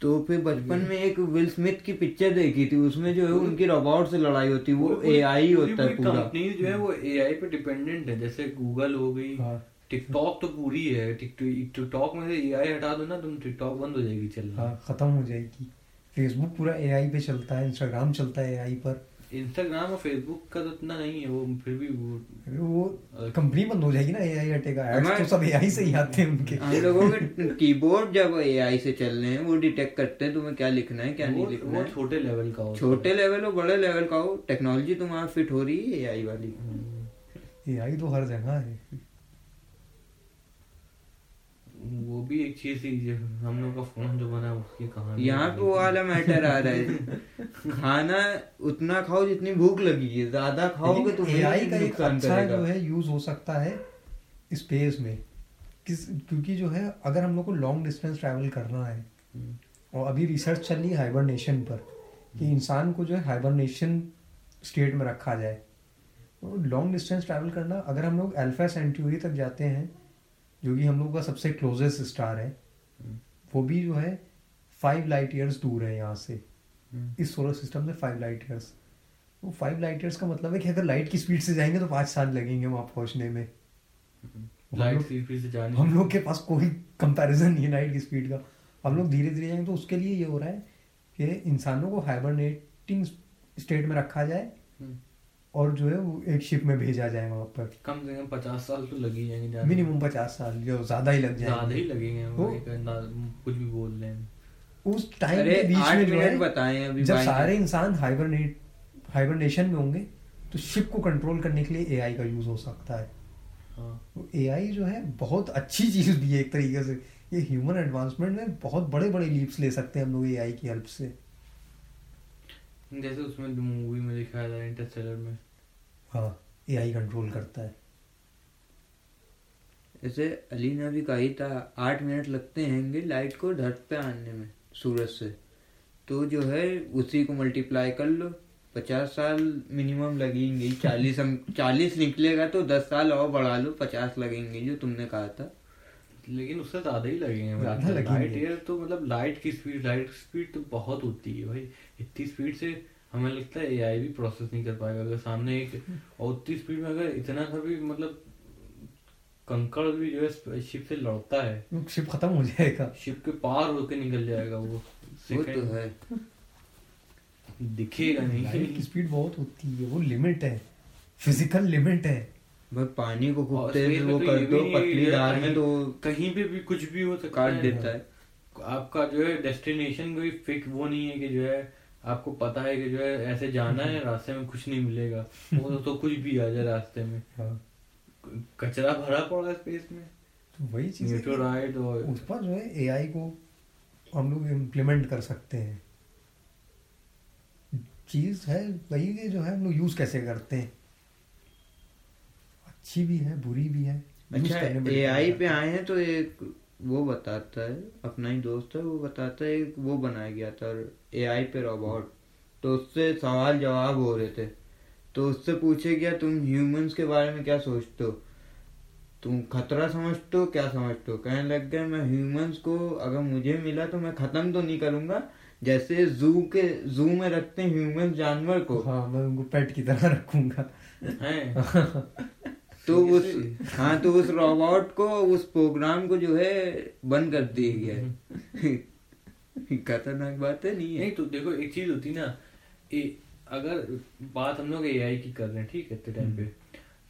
तो फिर बचपन में एक विल स्मिथ की पिक्चर देखी थी उसमें जो है उनकी रोबोट से लड़ाई होती है वो आई होता है पूरा। कंपनी जो है वो ए आई पे डिपेंडेंट है जैसे गूगल हो गई हाँ। टिकटॉक तो पूरी है टिकटॉक में से ए आई हटा दो ना तुम टिकटॉक बंद हो जाएगी चल हाँ खत्म हो जाएगी। फेसबुक पूरा ए आई पे चलता है इंस्टाग्राम चलता है ए आई पर। इंस्टाग्राम और फेसबुक का तो इतना नहीं है वो फिर भी वो वो कंपनी बंद हो जाएगी ना एआई हटेगा एड्स तो सब एआई से ही आते हैं उनके। हम लोगों के कीबोर्ड जब एआई से चल रहे हैं वो डिटेक्ट करते हैं तुम्हें क्या लिखना है क्या नहीं लिखना वो है। छोटे लेवल का हो छोटे लेवल हो बड़े लेवल का हो टेक्नोलॉजी तुम्हारा फिट हो रही है एआई वाली। ए एआई तो हर जगह है। वो भी एक चीज़ थी हम लोग का फ़ोन जो बना उसकी कहानी यहाँ पे वो वाला मैटर आ रहा है। (laughs) खाना उतना खाओ जितनी भूख लगी है। ज़्यादा खाओगे तो एआई का एक अच्छा जो है यूज़ हो सकता है स्पेस में। किस क्योंकि जो है अगर हम लोग को लॉन्ग डिस्टेंस ट्रैवल करना है हम्म। और अभी रिसर्च चल रही है हाइबरनेशन पर कि इंसान को जो है हाइबरनेशन स्टेट में रखा जाए। तो लॉन्ग डिस्टेंस ट्रैवल करना अगर हम लोग अल्फ़ा सेंचुरी तक जाते हैं जो कि हम लोग का सबसे क्लोजेस्ट स्टार है। वो भी जो है फाइव लाइट ईयर्स दूर है यहाँ से। इस सोलर सिस्टम से फाइव लाइट ईयर्स वो फाइव लाइट ईयर्स का मतलब है कि अगर लाइट की स्पीड से जाएँगे तो पाँच साल लगेंगे वहाँ पहुँचने में लाइट लोग- स्पीड से जाने हम लोग के पास कोई कंपैरिजन नहीं है लाइट की स्पीड का हम लोग धीरे धीरे जाएँगे तो उसके लिए ये हो रहा है कि इंसानों को हाइबरनेटिंग स्टेट में रखा जाए हम्म। और जो है वो एक शिप में भेजा जाए वहाँ पर। कम से कम पचास साल तो लग ही जाएँगे मिनिमम पचास साल जो ज़्यादा ही लग जाएँगे। ज़्यादा ही लगेंगे वो कुछ भी बोल रहे हैं उस टाइम के बीच में जो है बताएँ अभी जब सारे इंसान हाइबरनेट हाइबरनेशन में होंगे तो शिप को कंट्रोल करने के लिए एआई का यूज़ हो सकता है। हाँ। एआई जो है बहुत अच्छी चीज़ भी है एक तरीके से। ये ह्यूमन एडवांसमेंट में बहुत बड़े बड़े लीप्स ले सकते हैं हम लोग एआई की हेल्प से। जैसे उसमें मूवी में दिखाया था इंटरस्टेलर में। एआई कंट्रोल करता है। जैसे अली ने भी कही था आठ मिनट लगते हैंगे लाइट को धरत पे आने में सूरज से। तो जो है उसी को मल्टीप्लाई कर लो। पचास साल मिनिमम लगेंगे। चालीस हम चालीस निकलेगा तो दस साल और बढ़ा लो पचास लगेंगे जो तुमने कहा था। लेकिन उससे ज़्यादा ही लगेंगे। ज़्यादा लगेंगे। लाइट ईयर तो मतलब लाइट की स्पीड लाइट की स्पीड तो बहुत होती है भाई। इतनी स्पीड से हमें लगता है एआई भी प्रोसेस नहीं कर पाएगा। अगर सामने एक और उतनी स्पीड में अगर इतना सा भी मतलब कंकड़ भी जो है शिप से लड़ता है शिप खत्म हो जाएगा। शिप के पार होकर निकल जाएगा वो। वो तो है। दिखेगा लाइट की स्पीड बहुत होती है वो लिमिट है। फ़िज़िकल लिमिट है। भाई पानी को खूब तेज वो तो कर दो पतली है, धार में कहीं- तो कहीं पे भी कुछ भी हो सकता काट देता है। आपका जो है डेस्टिनेशन कोई फिक्स वो नहीं है कि जो है आपको पता है कि जो है ऐसे जाना है रास्ते में कुछ नहीं मिलेगा। वो तो कुछ भी आ जाए रास्ते में। हाँ। कचरा भरा पड़ा है स्पेस में। तो वही चीज़ है कि और उस पर जो है एआई को हम लोग इम्प्लीमेंट कर सकते हैं। चीज़ है वही है जो है हम लोग यूज़ कैसे करते हैं। अच्छी भी है बुरी भी है। अच्छा पे एआई पे आए हैं तो एक वो बताता है अपना ही दोस्त है वो बताता है वो बनाया गया था एआई पे रोबोट तो उससे सवाल जवाब हो रहे थे। तो उससे पूछे गया तुम ह्यूमंस के बारे में क्या सोचते हो? तुम खतरा समझते हो क्या समझते हो? कहने लग गए मैं ह्यूमंस को अगर मुझे मिला तो मैं खत्म तो नहीं करूँगा। जैसे जू के जू में रखते हैं ह्यूमन जानवर को। हाँ मैं उनको पेट की तरह रखूँगा। (laughs) तो उस हाँ। तो उस रोबोट को उस प्रोग्राम को जो है बंद कर दिया गया खतरनाक बात है नहीं है। नहीं तो देखो एक चीज़ होती ना ए, अगर बात हम लोग एआई की कर रहे हैं ठीक है इतने टाइम पे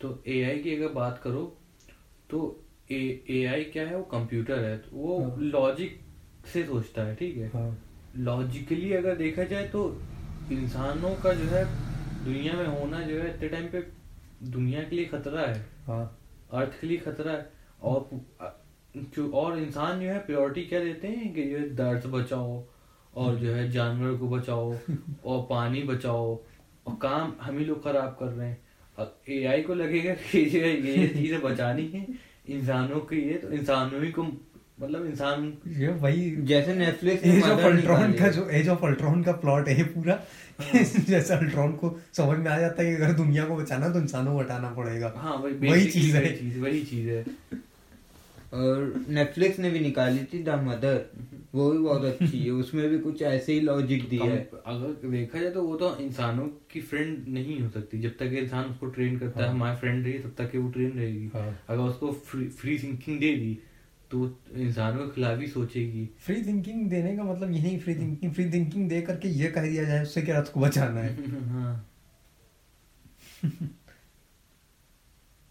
तो एआई की अगर बात करो तो ए आई क्या है वो कंप्यूटर है तो वो हाँ। लॉजिक से सोचता है ठीक है। हाँ। लॉजिकली अगर देखा जाए तो इंसानों का जो है दुनिया में होना जो है इतने टाइम पे दुनिया के लिए खतरा है हाँ। अर्थ के लिए खतरा है और जो और इंसान जो है प्रायोरिटी क्या देते हैं कि जो है दर्द बचाओ और जो है जानवर को बचाओ (laughs) और पानी बचाओ और काम हम ही लोग खराब कर रहे हैं। अब एआई को लगेगा कि जो है ये चीज़ें बचानी है इंसानों के लिए तो इंसानों ही को मतलब इंसान ये वही जैसे नेटफ्लिक्स ने एज ऑफ़ अल्ट्रॉन का जो एज ऑफ़ अल्ट्रॉन का प्लॉट है पूरा (laughs) जैसे अल्ट्रॉन को समझ में आ जाता है कि अगर दुनिया को बचाना तो इंसानों को हटाना पड़ेगा। हाँ वही वही चीज़ है। वही चीज़ वही चीज़ है। और नेटफ्लिक्स ने भी निकाली थी द मदर वो भी बहुत (laughs) अच्छी है। उसमें भी कुछ ऐसे ही लॉजिक दिया है। अगर देखा जाए तो वो तो इंसानों की फ्रेंड नहीं हो सकती। जब तक इंसान उसको ट्रेन करता है हाँ। हमारा फ्रेंड रही तब तक वो ट्रेन रहेगी। हाँ। अगर उसको फ्री, फ्री थिंकिंग दे दी तो इंसानों के खिलाफ ही सोचेगी। फ्री थिंकिंग देने का मतलब यही फ्री थिंकिंग फ्री थिंकिंग दे करके ये कह दिया जाए उससे कि अर्थ को बचाना है? (laughs) हाँ।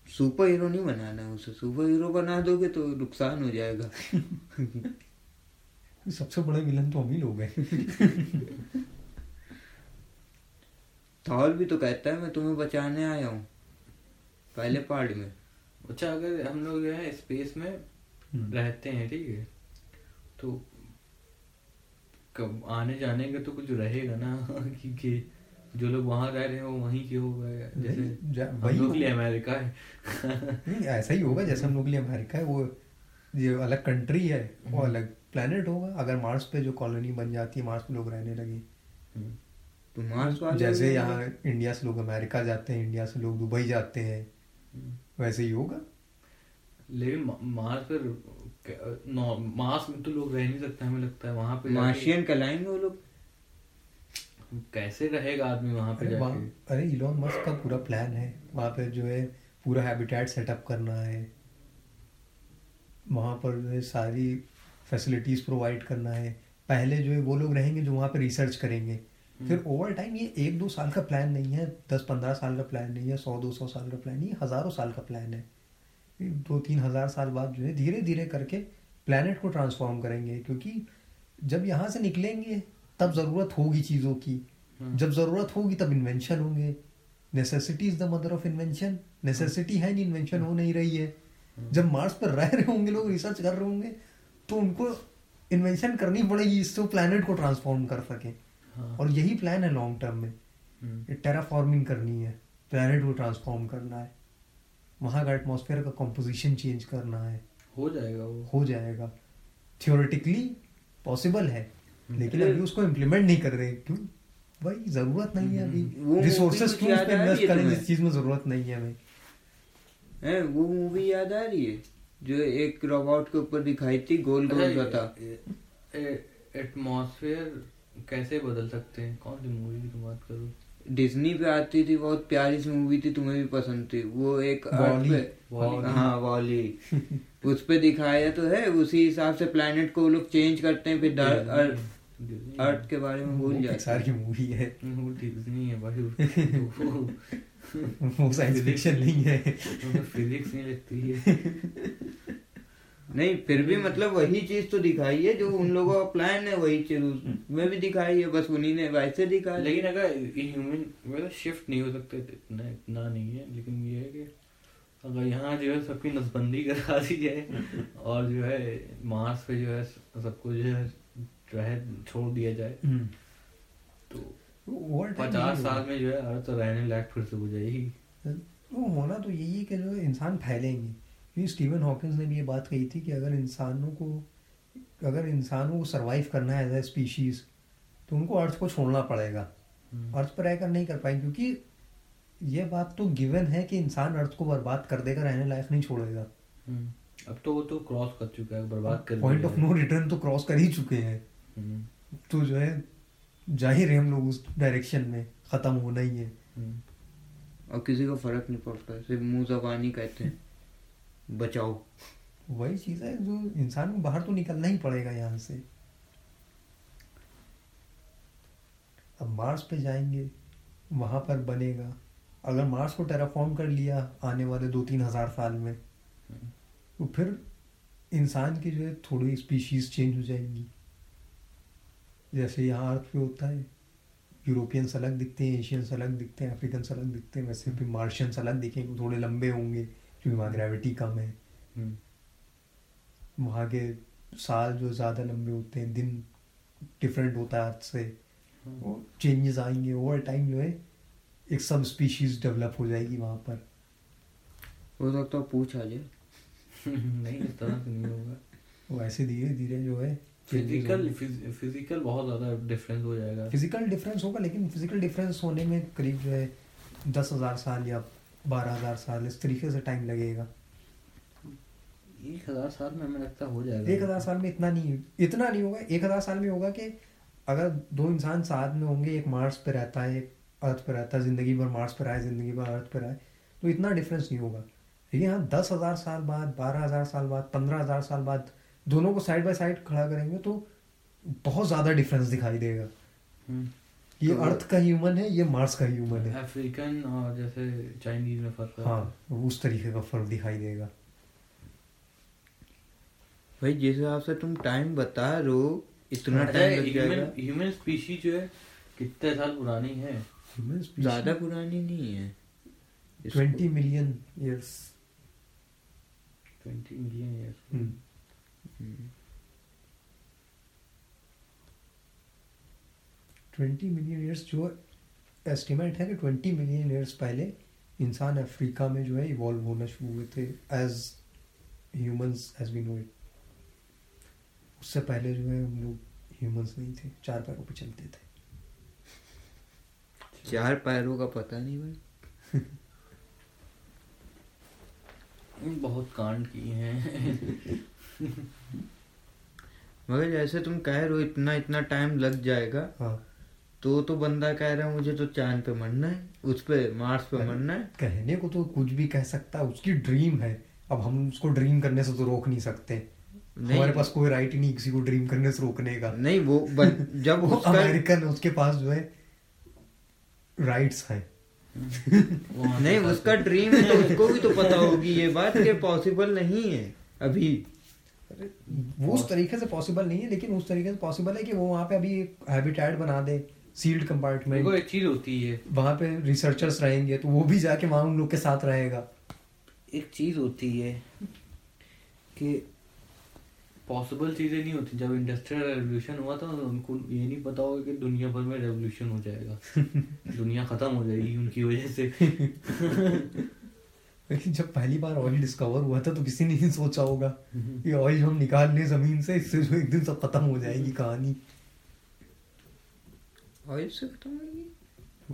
सुपर हीरो नहीं बनाना है उसे। सुपर हीरो बना दोगे तो नुकसान हो जाएगा। (laughs) सबसे बड़े विलन तो हम ही लोग हैं। (laughs) भी तो कहता है मैं तुम्हें बचाने आया हूँ पहले पार्ट में। अच्छा अगर हम लोग जो है स्पेस में। रहते हैं ठीक है? तो कब आने जाने का तो कुछ रहेगा ना (laughs) कि, कि जो लोग वहाँ रह रहे हैं वो वहीं के हो गए जैसे हम वही लोग लिए। अमेरिका है। नहीं ऐसा ही होगा जैसे हम लोग के लिए अमेरिका है वो ये अलग कंट्री है वो हम्म। अलग प्लेनेट होगा। अगर मार्स पे जो कॉलोनी बन जाती है मार्स पे लोग रहने लगे। तो मार्स वाले जैसे यहाँ इंडिया से लोग अमेरिका जाते हैं इंडिया से लोग दुबई जाते हैं वैसे ही होगा। लेकिन मार्स पर मार्स में तो लोग रह नहीं सकते हमें लगता है वहाँ पे मार्शियन कहलाएँगे वो लोग? कैसे रहेगा आदमी वहाँ पे अरे वहाँ जाके अरे इलॉन मस्क का पूरा प्लान है वहाँ पे जो है पूरा हैबिटेट सेटअप करना है। वहाँ पर जो है सारी फैसिलिटीज़ प्रोवाइड करना है। पहले जो है वो लोग रहेंगे जो वहाँ पे रिसर्च करेंगे। फिर ओवर टाइम ये एक दो साल का प्लान नहीं है दस पंद्रह साल का प्लान नहीं है सौ दो सौ साल का प्लान नहीं है हज़ारों साल का प्लान है। दो तीन हज़ार साल बाद जो है धीरे धीरे करके प्लानट को ट्रांसफॉर्म करेंगे क्योंकि जब यहाँ से निकलेंगे तब ज़रूरत होगी चीज़ों की। हम्म। जब ज़रूरत होगी तब इन्वेंशन होंगे। Necessity is the mother of invention necessity है नहीं इन्वेंशन हो नहीं रही है। जब मार्स पर रह रहे होंगे लोग रिसर्च कर रहे होंगे तो उनको इन्वेंशन करनी पड़ेगी इससे वो प्लानट को ट्रांसफॉर्म कर सके। हाँ। और यही प्लान है लॉन्ग टर्म में। हम्म। टेराफॉर्मिंग करनी है। प्लानट को ट्रांसफॉर्म करना है। वहाँ का एटमॉस्फेयर का कॉम्पोजिशन चेंज करना है। हो जाएगा वो। हो जाएगा। थियोरेटिकली पॉसिबल है हम्म। लेकिन अभी उसको इम्प्लीमेंट नहीं कर रहे। क्यों? भाई ज़रूरत नहीं है अभी। रिसोर्सेस movie क्यों उस इन्वेस्ट करें? जिस चीज़ में ज़रूरत नहीं है हमें है वो मूवी याद आ रही है? जो एक रोबोट के ऊपर दिखाई थी गोल गोल सा था। एटमॉस्फेयर कैसे बदल सकते हैं? कौन सी मूवी की बात करो? डिज्नी पे आती थी बहुत प्यारी सी मूवी थी तुम्हें भी पसंद थी। वो एक वॉली। पे वॉली। हाँ वॉली। (laughs) उस पे दिखाया तो है उसी हिसाब से प्लेनेट को लोग चेंज करते हैं फिर दर- अर्थ अर्थ के बारे में भूल जाते की मूवी है। वो डिज्नी है भाई वो (laughs) वो साइंस फिक्शन नहीं है। फिजिक्स नहीं लगती है। (laughs) नहीं फिर भी मतलब वही चीज़ तो दिखाई है जो उन लोगों का प्लान है वही चीज़ उसमें भी दिखाई है बस उन्हीं ने वैसे दिखाया लेकिन अगर ह्यूमन मतलब शिफ्ट नहीं हो सकते तो इतना इतना नहीं है। लेकिन ये है कि अगर यहाँ जो है सबकी नसबंदी (laughs) करा दी जाए (laughs) और जो है मार्स पे जो है सबको जो है जो है छोड़ दिया जाए हम्म। तो पचास साल में जो है अर्थ रहने लायक फिर से हो जाएगी। वो होना तो यही है कि जो इंसान फैलेंगे। क्योंकि स्टीवन हॉकिंस ने भी ये बात कही थी कि अगर इंसानों को अगर इंसानों को सरवाइव करना है एज ए स्पीशीज तो उनको अर्थ को छोड़ना पड़ेगा हम्म। अर्थ पर रहकर नहीं कर पाएँगे क्योंकि ये बात तो गिवन है कि इंसान अर्थ को बर्बाद कर देगा रहने लायक नहीं छोड़ेगा हम्म। अब तो वो तो क्रॉस कर चुका है बर्बाद कर पॉइंट ऑफ़ नो रिटर्न तो क्रॉस कर ही चुके हैं हम्म। तो जो है ज़ाहिर है हम लोग उस डायरेक्शन में खत्म होना ही है हम्म। और किसी को फ़र्क नहीं पड़ता सिर्फ़ मुँह जबानी कहते हैं बचाओ। वही चीज़ है, जो इंसान को बाहर तो निकलना ही पड़ेगा यहाँ से। अब मार्स पे जाएँगे, वहाँ पर बनेगा। अगर मार्स को टेराफॉर्म कर लिया आने वाले दो तीन हज़ार साल में तो फिर इंसान की जो है थोड़ी स्पीशीज चेंज हो जाएँगी। जैसे यहाँ अर्थ पे होता है यूरोपियंस अलग दिखते हैं एशियंस अलग दिखते हैं अफ्रीकन्स अलग दिखते हैं, वैसे भी मार्शियंस अलग दिखेंगे, थोड़े लंबे होंगे। क्योंकि वहाँ ग्रेविटी कम है। हम्म। वहाँ के साल जो ज़्यादा लंबे होते हैं दिन डिफरेंट होता है अर्थ से। वो चेंजेस आएँगे ओवर टाइम जो है एक सब स्पीशीज डेवलप हो जाएगी वहाँ पर। हो सकता है पूछ आ जाए (laughs) नहीं तरह से नहीं होगा। वो ऐसे धीरे धीरे जो है फ़िज़िकल फ़िज़िकल बहुत ज़्यादा डिफरेंस हो जाएगा। फ़िज़िकल डिफरेंस होगा लेकिन फ़िज़िकल डिफरेंस होने में करीब जो है दस हज़ार साल या बारह हज़ार साल इस तरीके से टाइम लगेगा। एक हज़ार साल में हमें लगता हो जाएगा। एक हज़ार साल में इतना नहीं इतना नहीं होगा एक हज़ार साल में होगा कि अगर दो इंसान साथ में होंगे एक मार्स पर रहता है एक अर्थ पे रहता है ज़िंदगी भर मार्स पर आए ज़िंदगी भर अर्थ पर आए तो इतना डिफरेंस नहीं होगा। लेकिन हाँ दस हज़ार साल बाद बारह हज़ार साल बाद पंद्रह हज़ार साल बाद दोनों को साइड बाय साइड खड़ा करेंगे तो बहुत ज़्यादा डिफरेंस दिखाई देगा। हम्म। ये तो- अर्थ का ह्यूमन है ये मार्स का ह्यूमन है। अफ्रीकन और जैसे चाइनीज़ में फ़र्क हाँ उस तरीके का फ़र्क दिखाई देगा। भाई जिस हिसाब से तुम टाइम बता रहे हो इतना अच्छा, टाइम लग जाएगा। ह्यूमन स्पीशीज जो है कितने साल पुरानी है? ज़्यादा पुरानी नहीं है। Twenty million years 20 million years twenty million years जो एस्टिमेट है कि ट्वेंटी मिलियन ईयर्स पहले इंसान अफ्रीका में जो है इवॉल्व होना शुरू हुए थे as humans as we know it उससे पहले जो है हम लोग ह्यूमंस नहीं थे चार पैरों पे चलते थे। चार पैरों का पता नहीं भाई। बहुत कांड किए हैं। (laughs) मगर जैसे तुम कह रहे हो इतना इतना टाइम लग जाएगा। हाँ। तो तो बंदा कह रहा है मुझे तो चाँद पे मरना है उस पे मार्स पे मरना है। कहने को तो कुछ भी कह सकता है उसकी ड्रीम है। अब हम उसको ड्रीम करने से तो रोक नहीं सकते। नहीं। हमारे पास कोई राइट ही नहीं किसी को ड्रीम करने से रोकने का। नहीं वो बन, जब वो उसका अमेरिकन उसके पास जो है राइट्स हैं। नहीं उसका ड्रीम है तो उसको भी तो पता होगी ये बात कि पॉसिबल नहीं है अभी। वो उस तरीके से पॉसिबल नहीं है लेकिन उस तरीके से पॉसिबल है कि वो वहाँ पे अभी हैबिटेट बना दे। सील्ड देखो कंपार्टमेंट एक चीज़ होती है। वहाँ पे रिसर्चर्स रहेंगे तो वो भी जाके वहाँ उन लोग के साथ रहेगा। एक चीज़ होती है कि पॉसिबल चीज़ें नहीं होती। जब इंडस्ट्रियल रेवोल्यूशन हुआ था तो उनको ये नहीं पता होगा कि दुनिया भर में रेवोल्यूशन हो जाएगा। (laughs) दुनिया खत्म हो जाएगी उनकी वजह से। (laughs) लेकिन जब पहली बार ऑयल डिस्कवर हुआ था तो किसी ने नहीं सोचा होगा ये ऑयल हम निकाल लें ज़मीन से इससे जो एक दिन सब खत्म हो जाएगी कहानी। ऑयल से खत्म होगी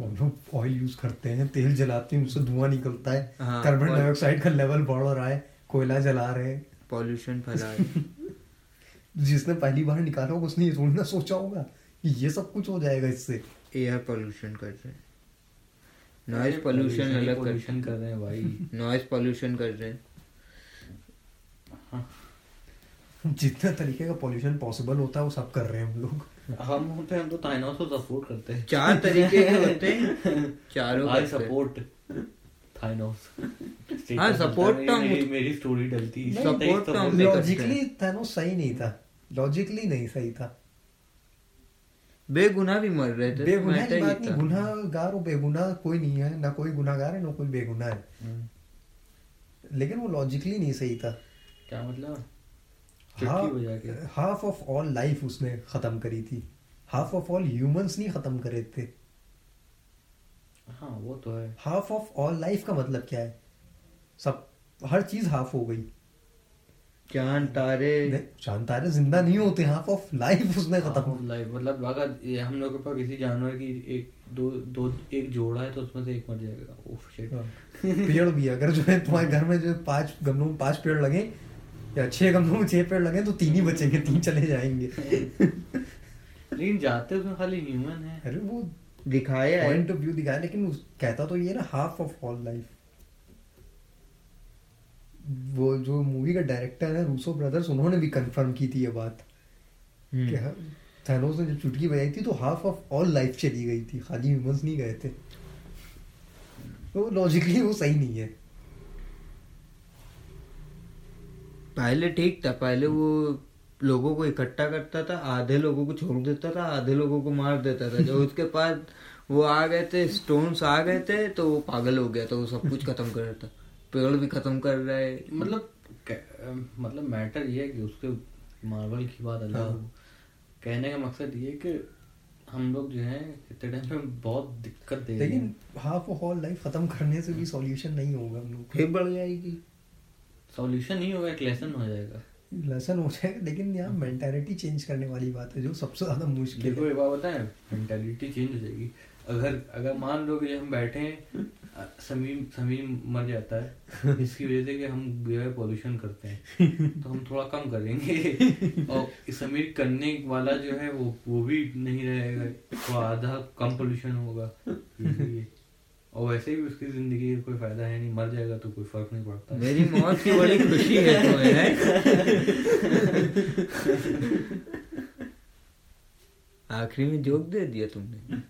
हम लोग ऑयल यूज़ करते हैं तेल जलाते हैं उससे धुआँ निकलता है हाँ, कार्बन और- डाइऑक्साइड का लेवल बढ़ रहा है कोयला जला रहे हैं। पॉल्यूशन फैला रहे (laughs) जिसने पहली बार निकाला होगा उसने ये थोड़ी ना सोचा होगा कि ये सब कुछ हो जाएगा इससे। एयर पॉल्यूशन कर रहे हैं। नॉइज़ पॉल्यूशन अलग कर कर रहे हैं भाई। (laughs) नॉइज़ पॉल्यूशन कर रहे हैं। जितने तरीके का पॉल्यूशन पॉसिबल होता है वो सब कर रहे हैं हम लोग। हम होते हैं हम तो ताइनोस को सपोर्ट करते हैं। चार (laughs) तरीके के होते हैं चारों आई सपोर्ट थाइनोस हाँ, support तो मेरी, मेरी स्टोरी डलती है Support तो लॉजिकली थैनोस सही नहीं था। लॉजिकली नहीं सही था। बेगुनाह भी मर रहे थे बेगुनाह की बात नहीं। गुनाहगार और बेगुनाह कोई नहीं है ना कोई गुनाहगार है ना कोई बेगुनाह है। हम्म, लेकिन वो लॉजिकली नहीं सही था। क्या मतलब? हाफ़ ऑफ़ ऑल लाइफ उसने खत्म करी थी। हाफ़ ऑफ़ ऑल ह्यूमंस नहीं खत्म करे थे। हाँ वो तो है। हाफ़ ऑफ़ ऑल लाइफ का मतलब क्या है? सब हर चीज़ हाफ़ हो गई। चाँद तारे चाँद तारे ज़िंदा नहीं होते हाफ़ ऑफ़ लाइफ उसने खत्म लाइफ मतलब अगर ये हम लोग के पास किसी जानवर की एक दो दो एक जोड़ा है तो उसमें से एक मर जाएगा। ओह शिट हाँ। पेड़ भी अगर जो है तुम्हारे घर में जो पाँच गमलों में पाँच पेड़ लगे या छह गमलों में छह पेड़ लगे तो तीन ही बचेंगे तीन चले जाएँगे। लेकिन जाते उसमें खाली ह्यूमन है। अरे वो दिखाया है। पॉइंट ऑफ़ व्यू दिखाया लेकिन उस, कहता तो ये ना हाफ़ ऑफ़ ऑल लाइफ वो जो मूवी का डायरेक्टर है रूसो ब्रदर्स उन्होंने भी कंफर्म की थी ये बात। कि हम्म। हाँ, थैनोस ने जब चुटकी बजाई थी तो हाफ़ ऑफ़ ऑल लाइफ चली गई थी खाली ह्यूमंस नहीं गए थे। तो लॉजिकली वो सही नहीं है। पहले ठीक था पहले वो लोगों को इकट्ठा करता था आधे लोगों को छोड़ देता था आधे लोगों को मार देता था। जब उसके पास वो आ गए थे स्टोन्स आ गए थे तो वो पागल हो गया था वो सब कुछ खत्म कर रहा था। पेड़ भी खत्म कर रहा है। मतलब मतलब मैटर ये है कि उसके मार्वल की बात अलग हाँ। कहने का मकसद ये है कि हम लोग जो है इतने टाइम पे बहुत दिक्कत दे रहे लेकिन हाफ़ ऑफ़ ऑल लाइफ खत्म करने से भी सॉल्यूशन नहीं होगा हम लोग फिर बढ़ जाएगी। सॉल्यूशन नहीं होगा एक लेसन हो जाएगा। लेसन हो जाएगा लेकिन यहाँ मेंटालिटी चेंज करने वाली बात है जो सबसे ज़्यादा मुश्किल देखो एक बात बताएँ मेंटालिटी चेंज हो जाएगी। अगर अगर मान लो कि हम बैठे हैं अ, समीर समीर मर जाता है (laughs) इसकी वजह से कि हम जो है पॉल्यूशन करते हैं। तो हम थोड़ा कम करेंगे। (laughs) और समीर करने वाला जो है वो वो भी नहीं रहेगा तो आधा कम पोल्यूशन होगा। (laughs) और वैसे भी उसकी ज़िंदगी का कोई फ़ायदा है नहीं मर जाएगा तो कोई फ़र्क नहीं पड़ता। मेरी मौत की बड़ी खुशी है तुम्हें है? (laughs) आखिरी में जोक दे दिया तुमने।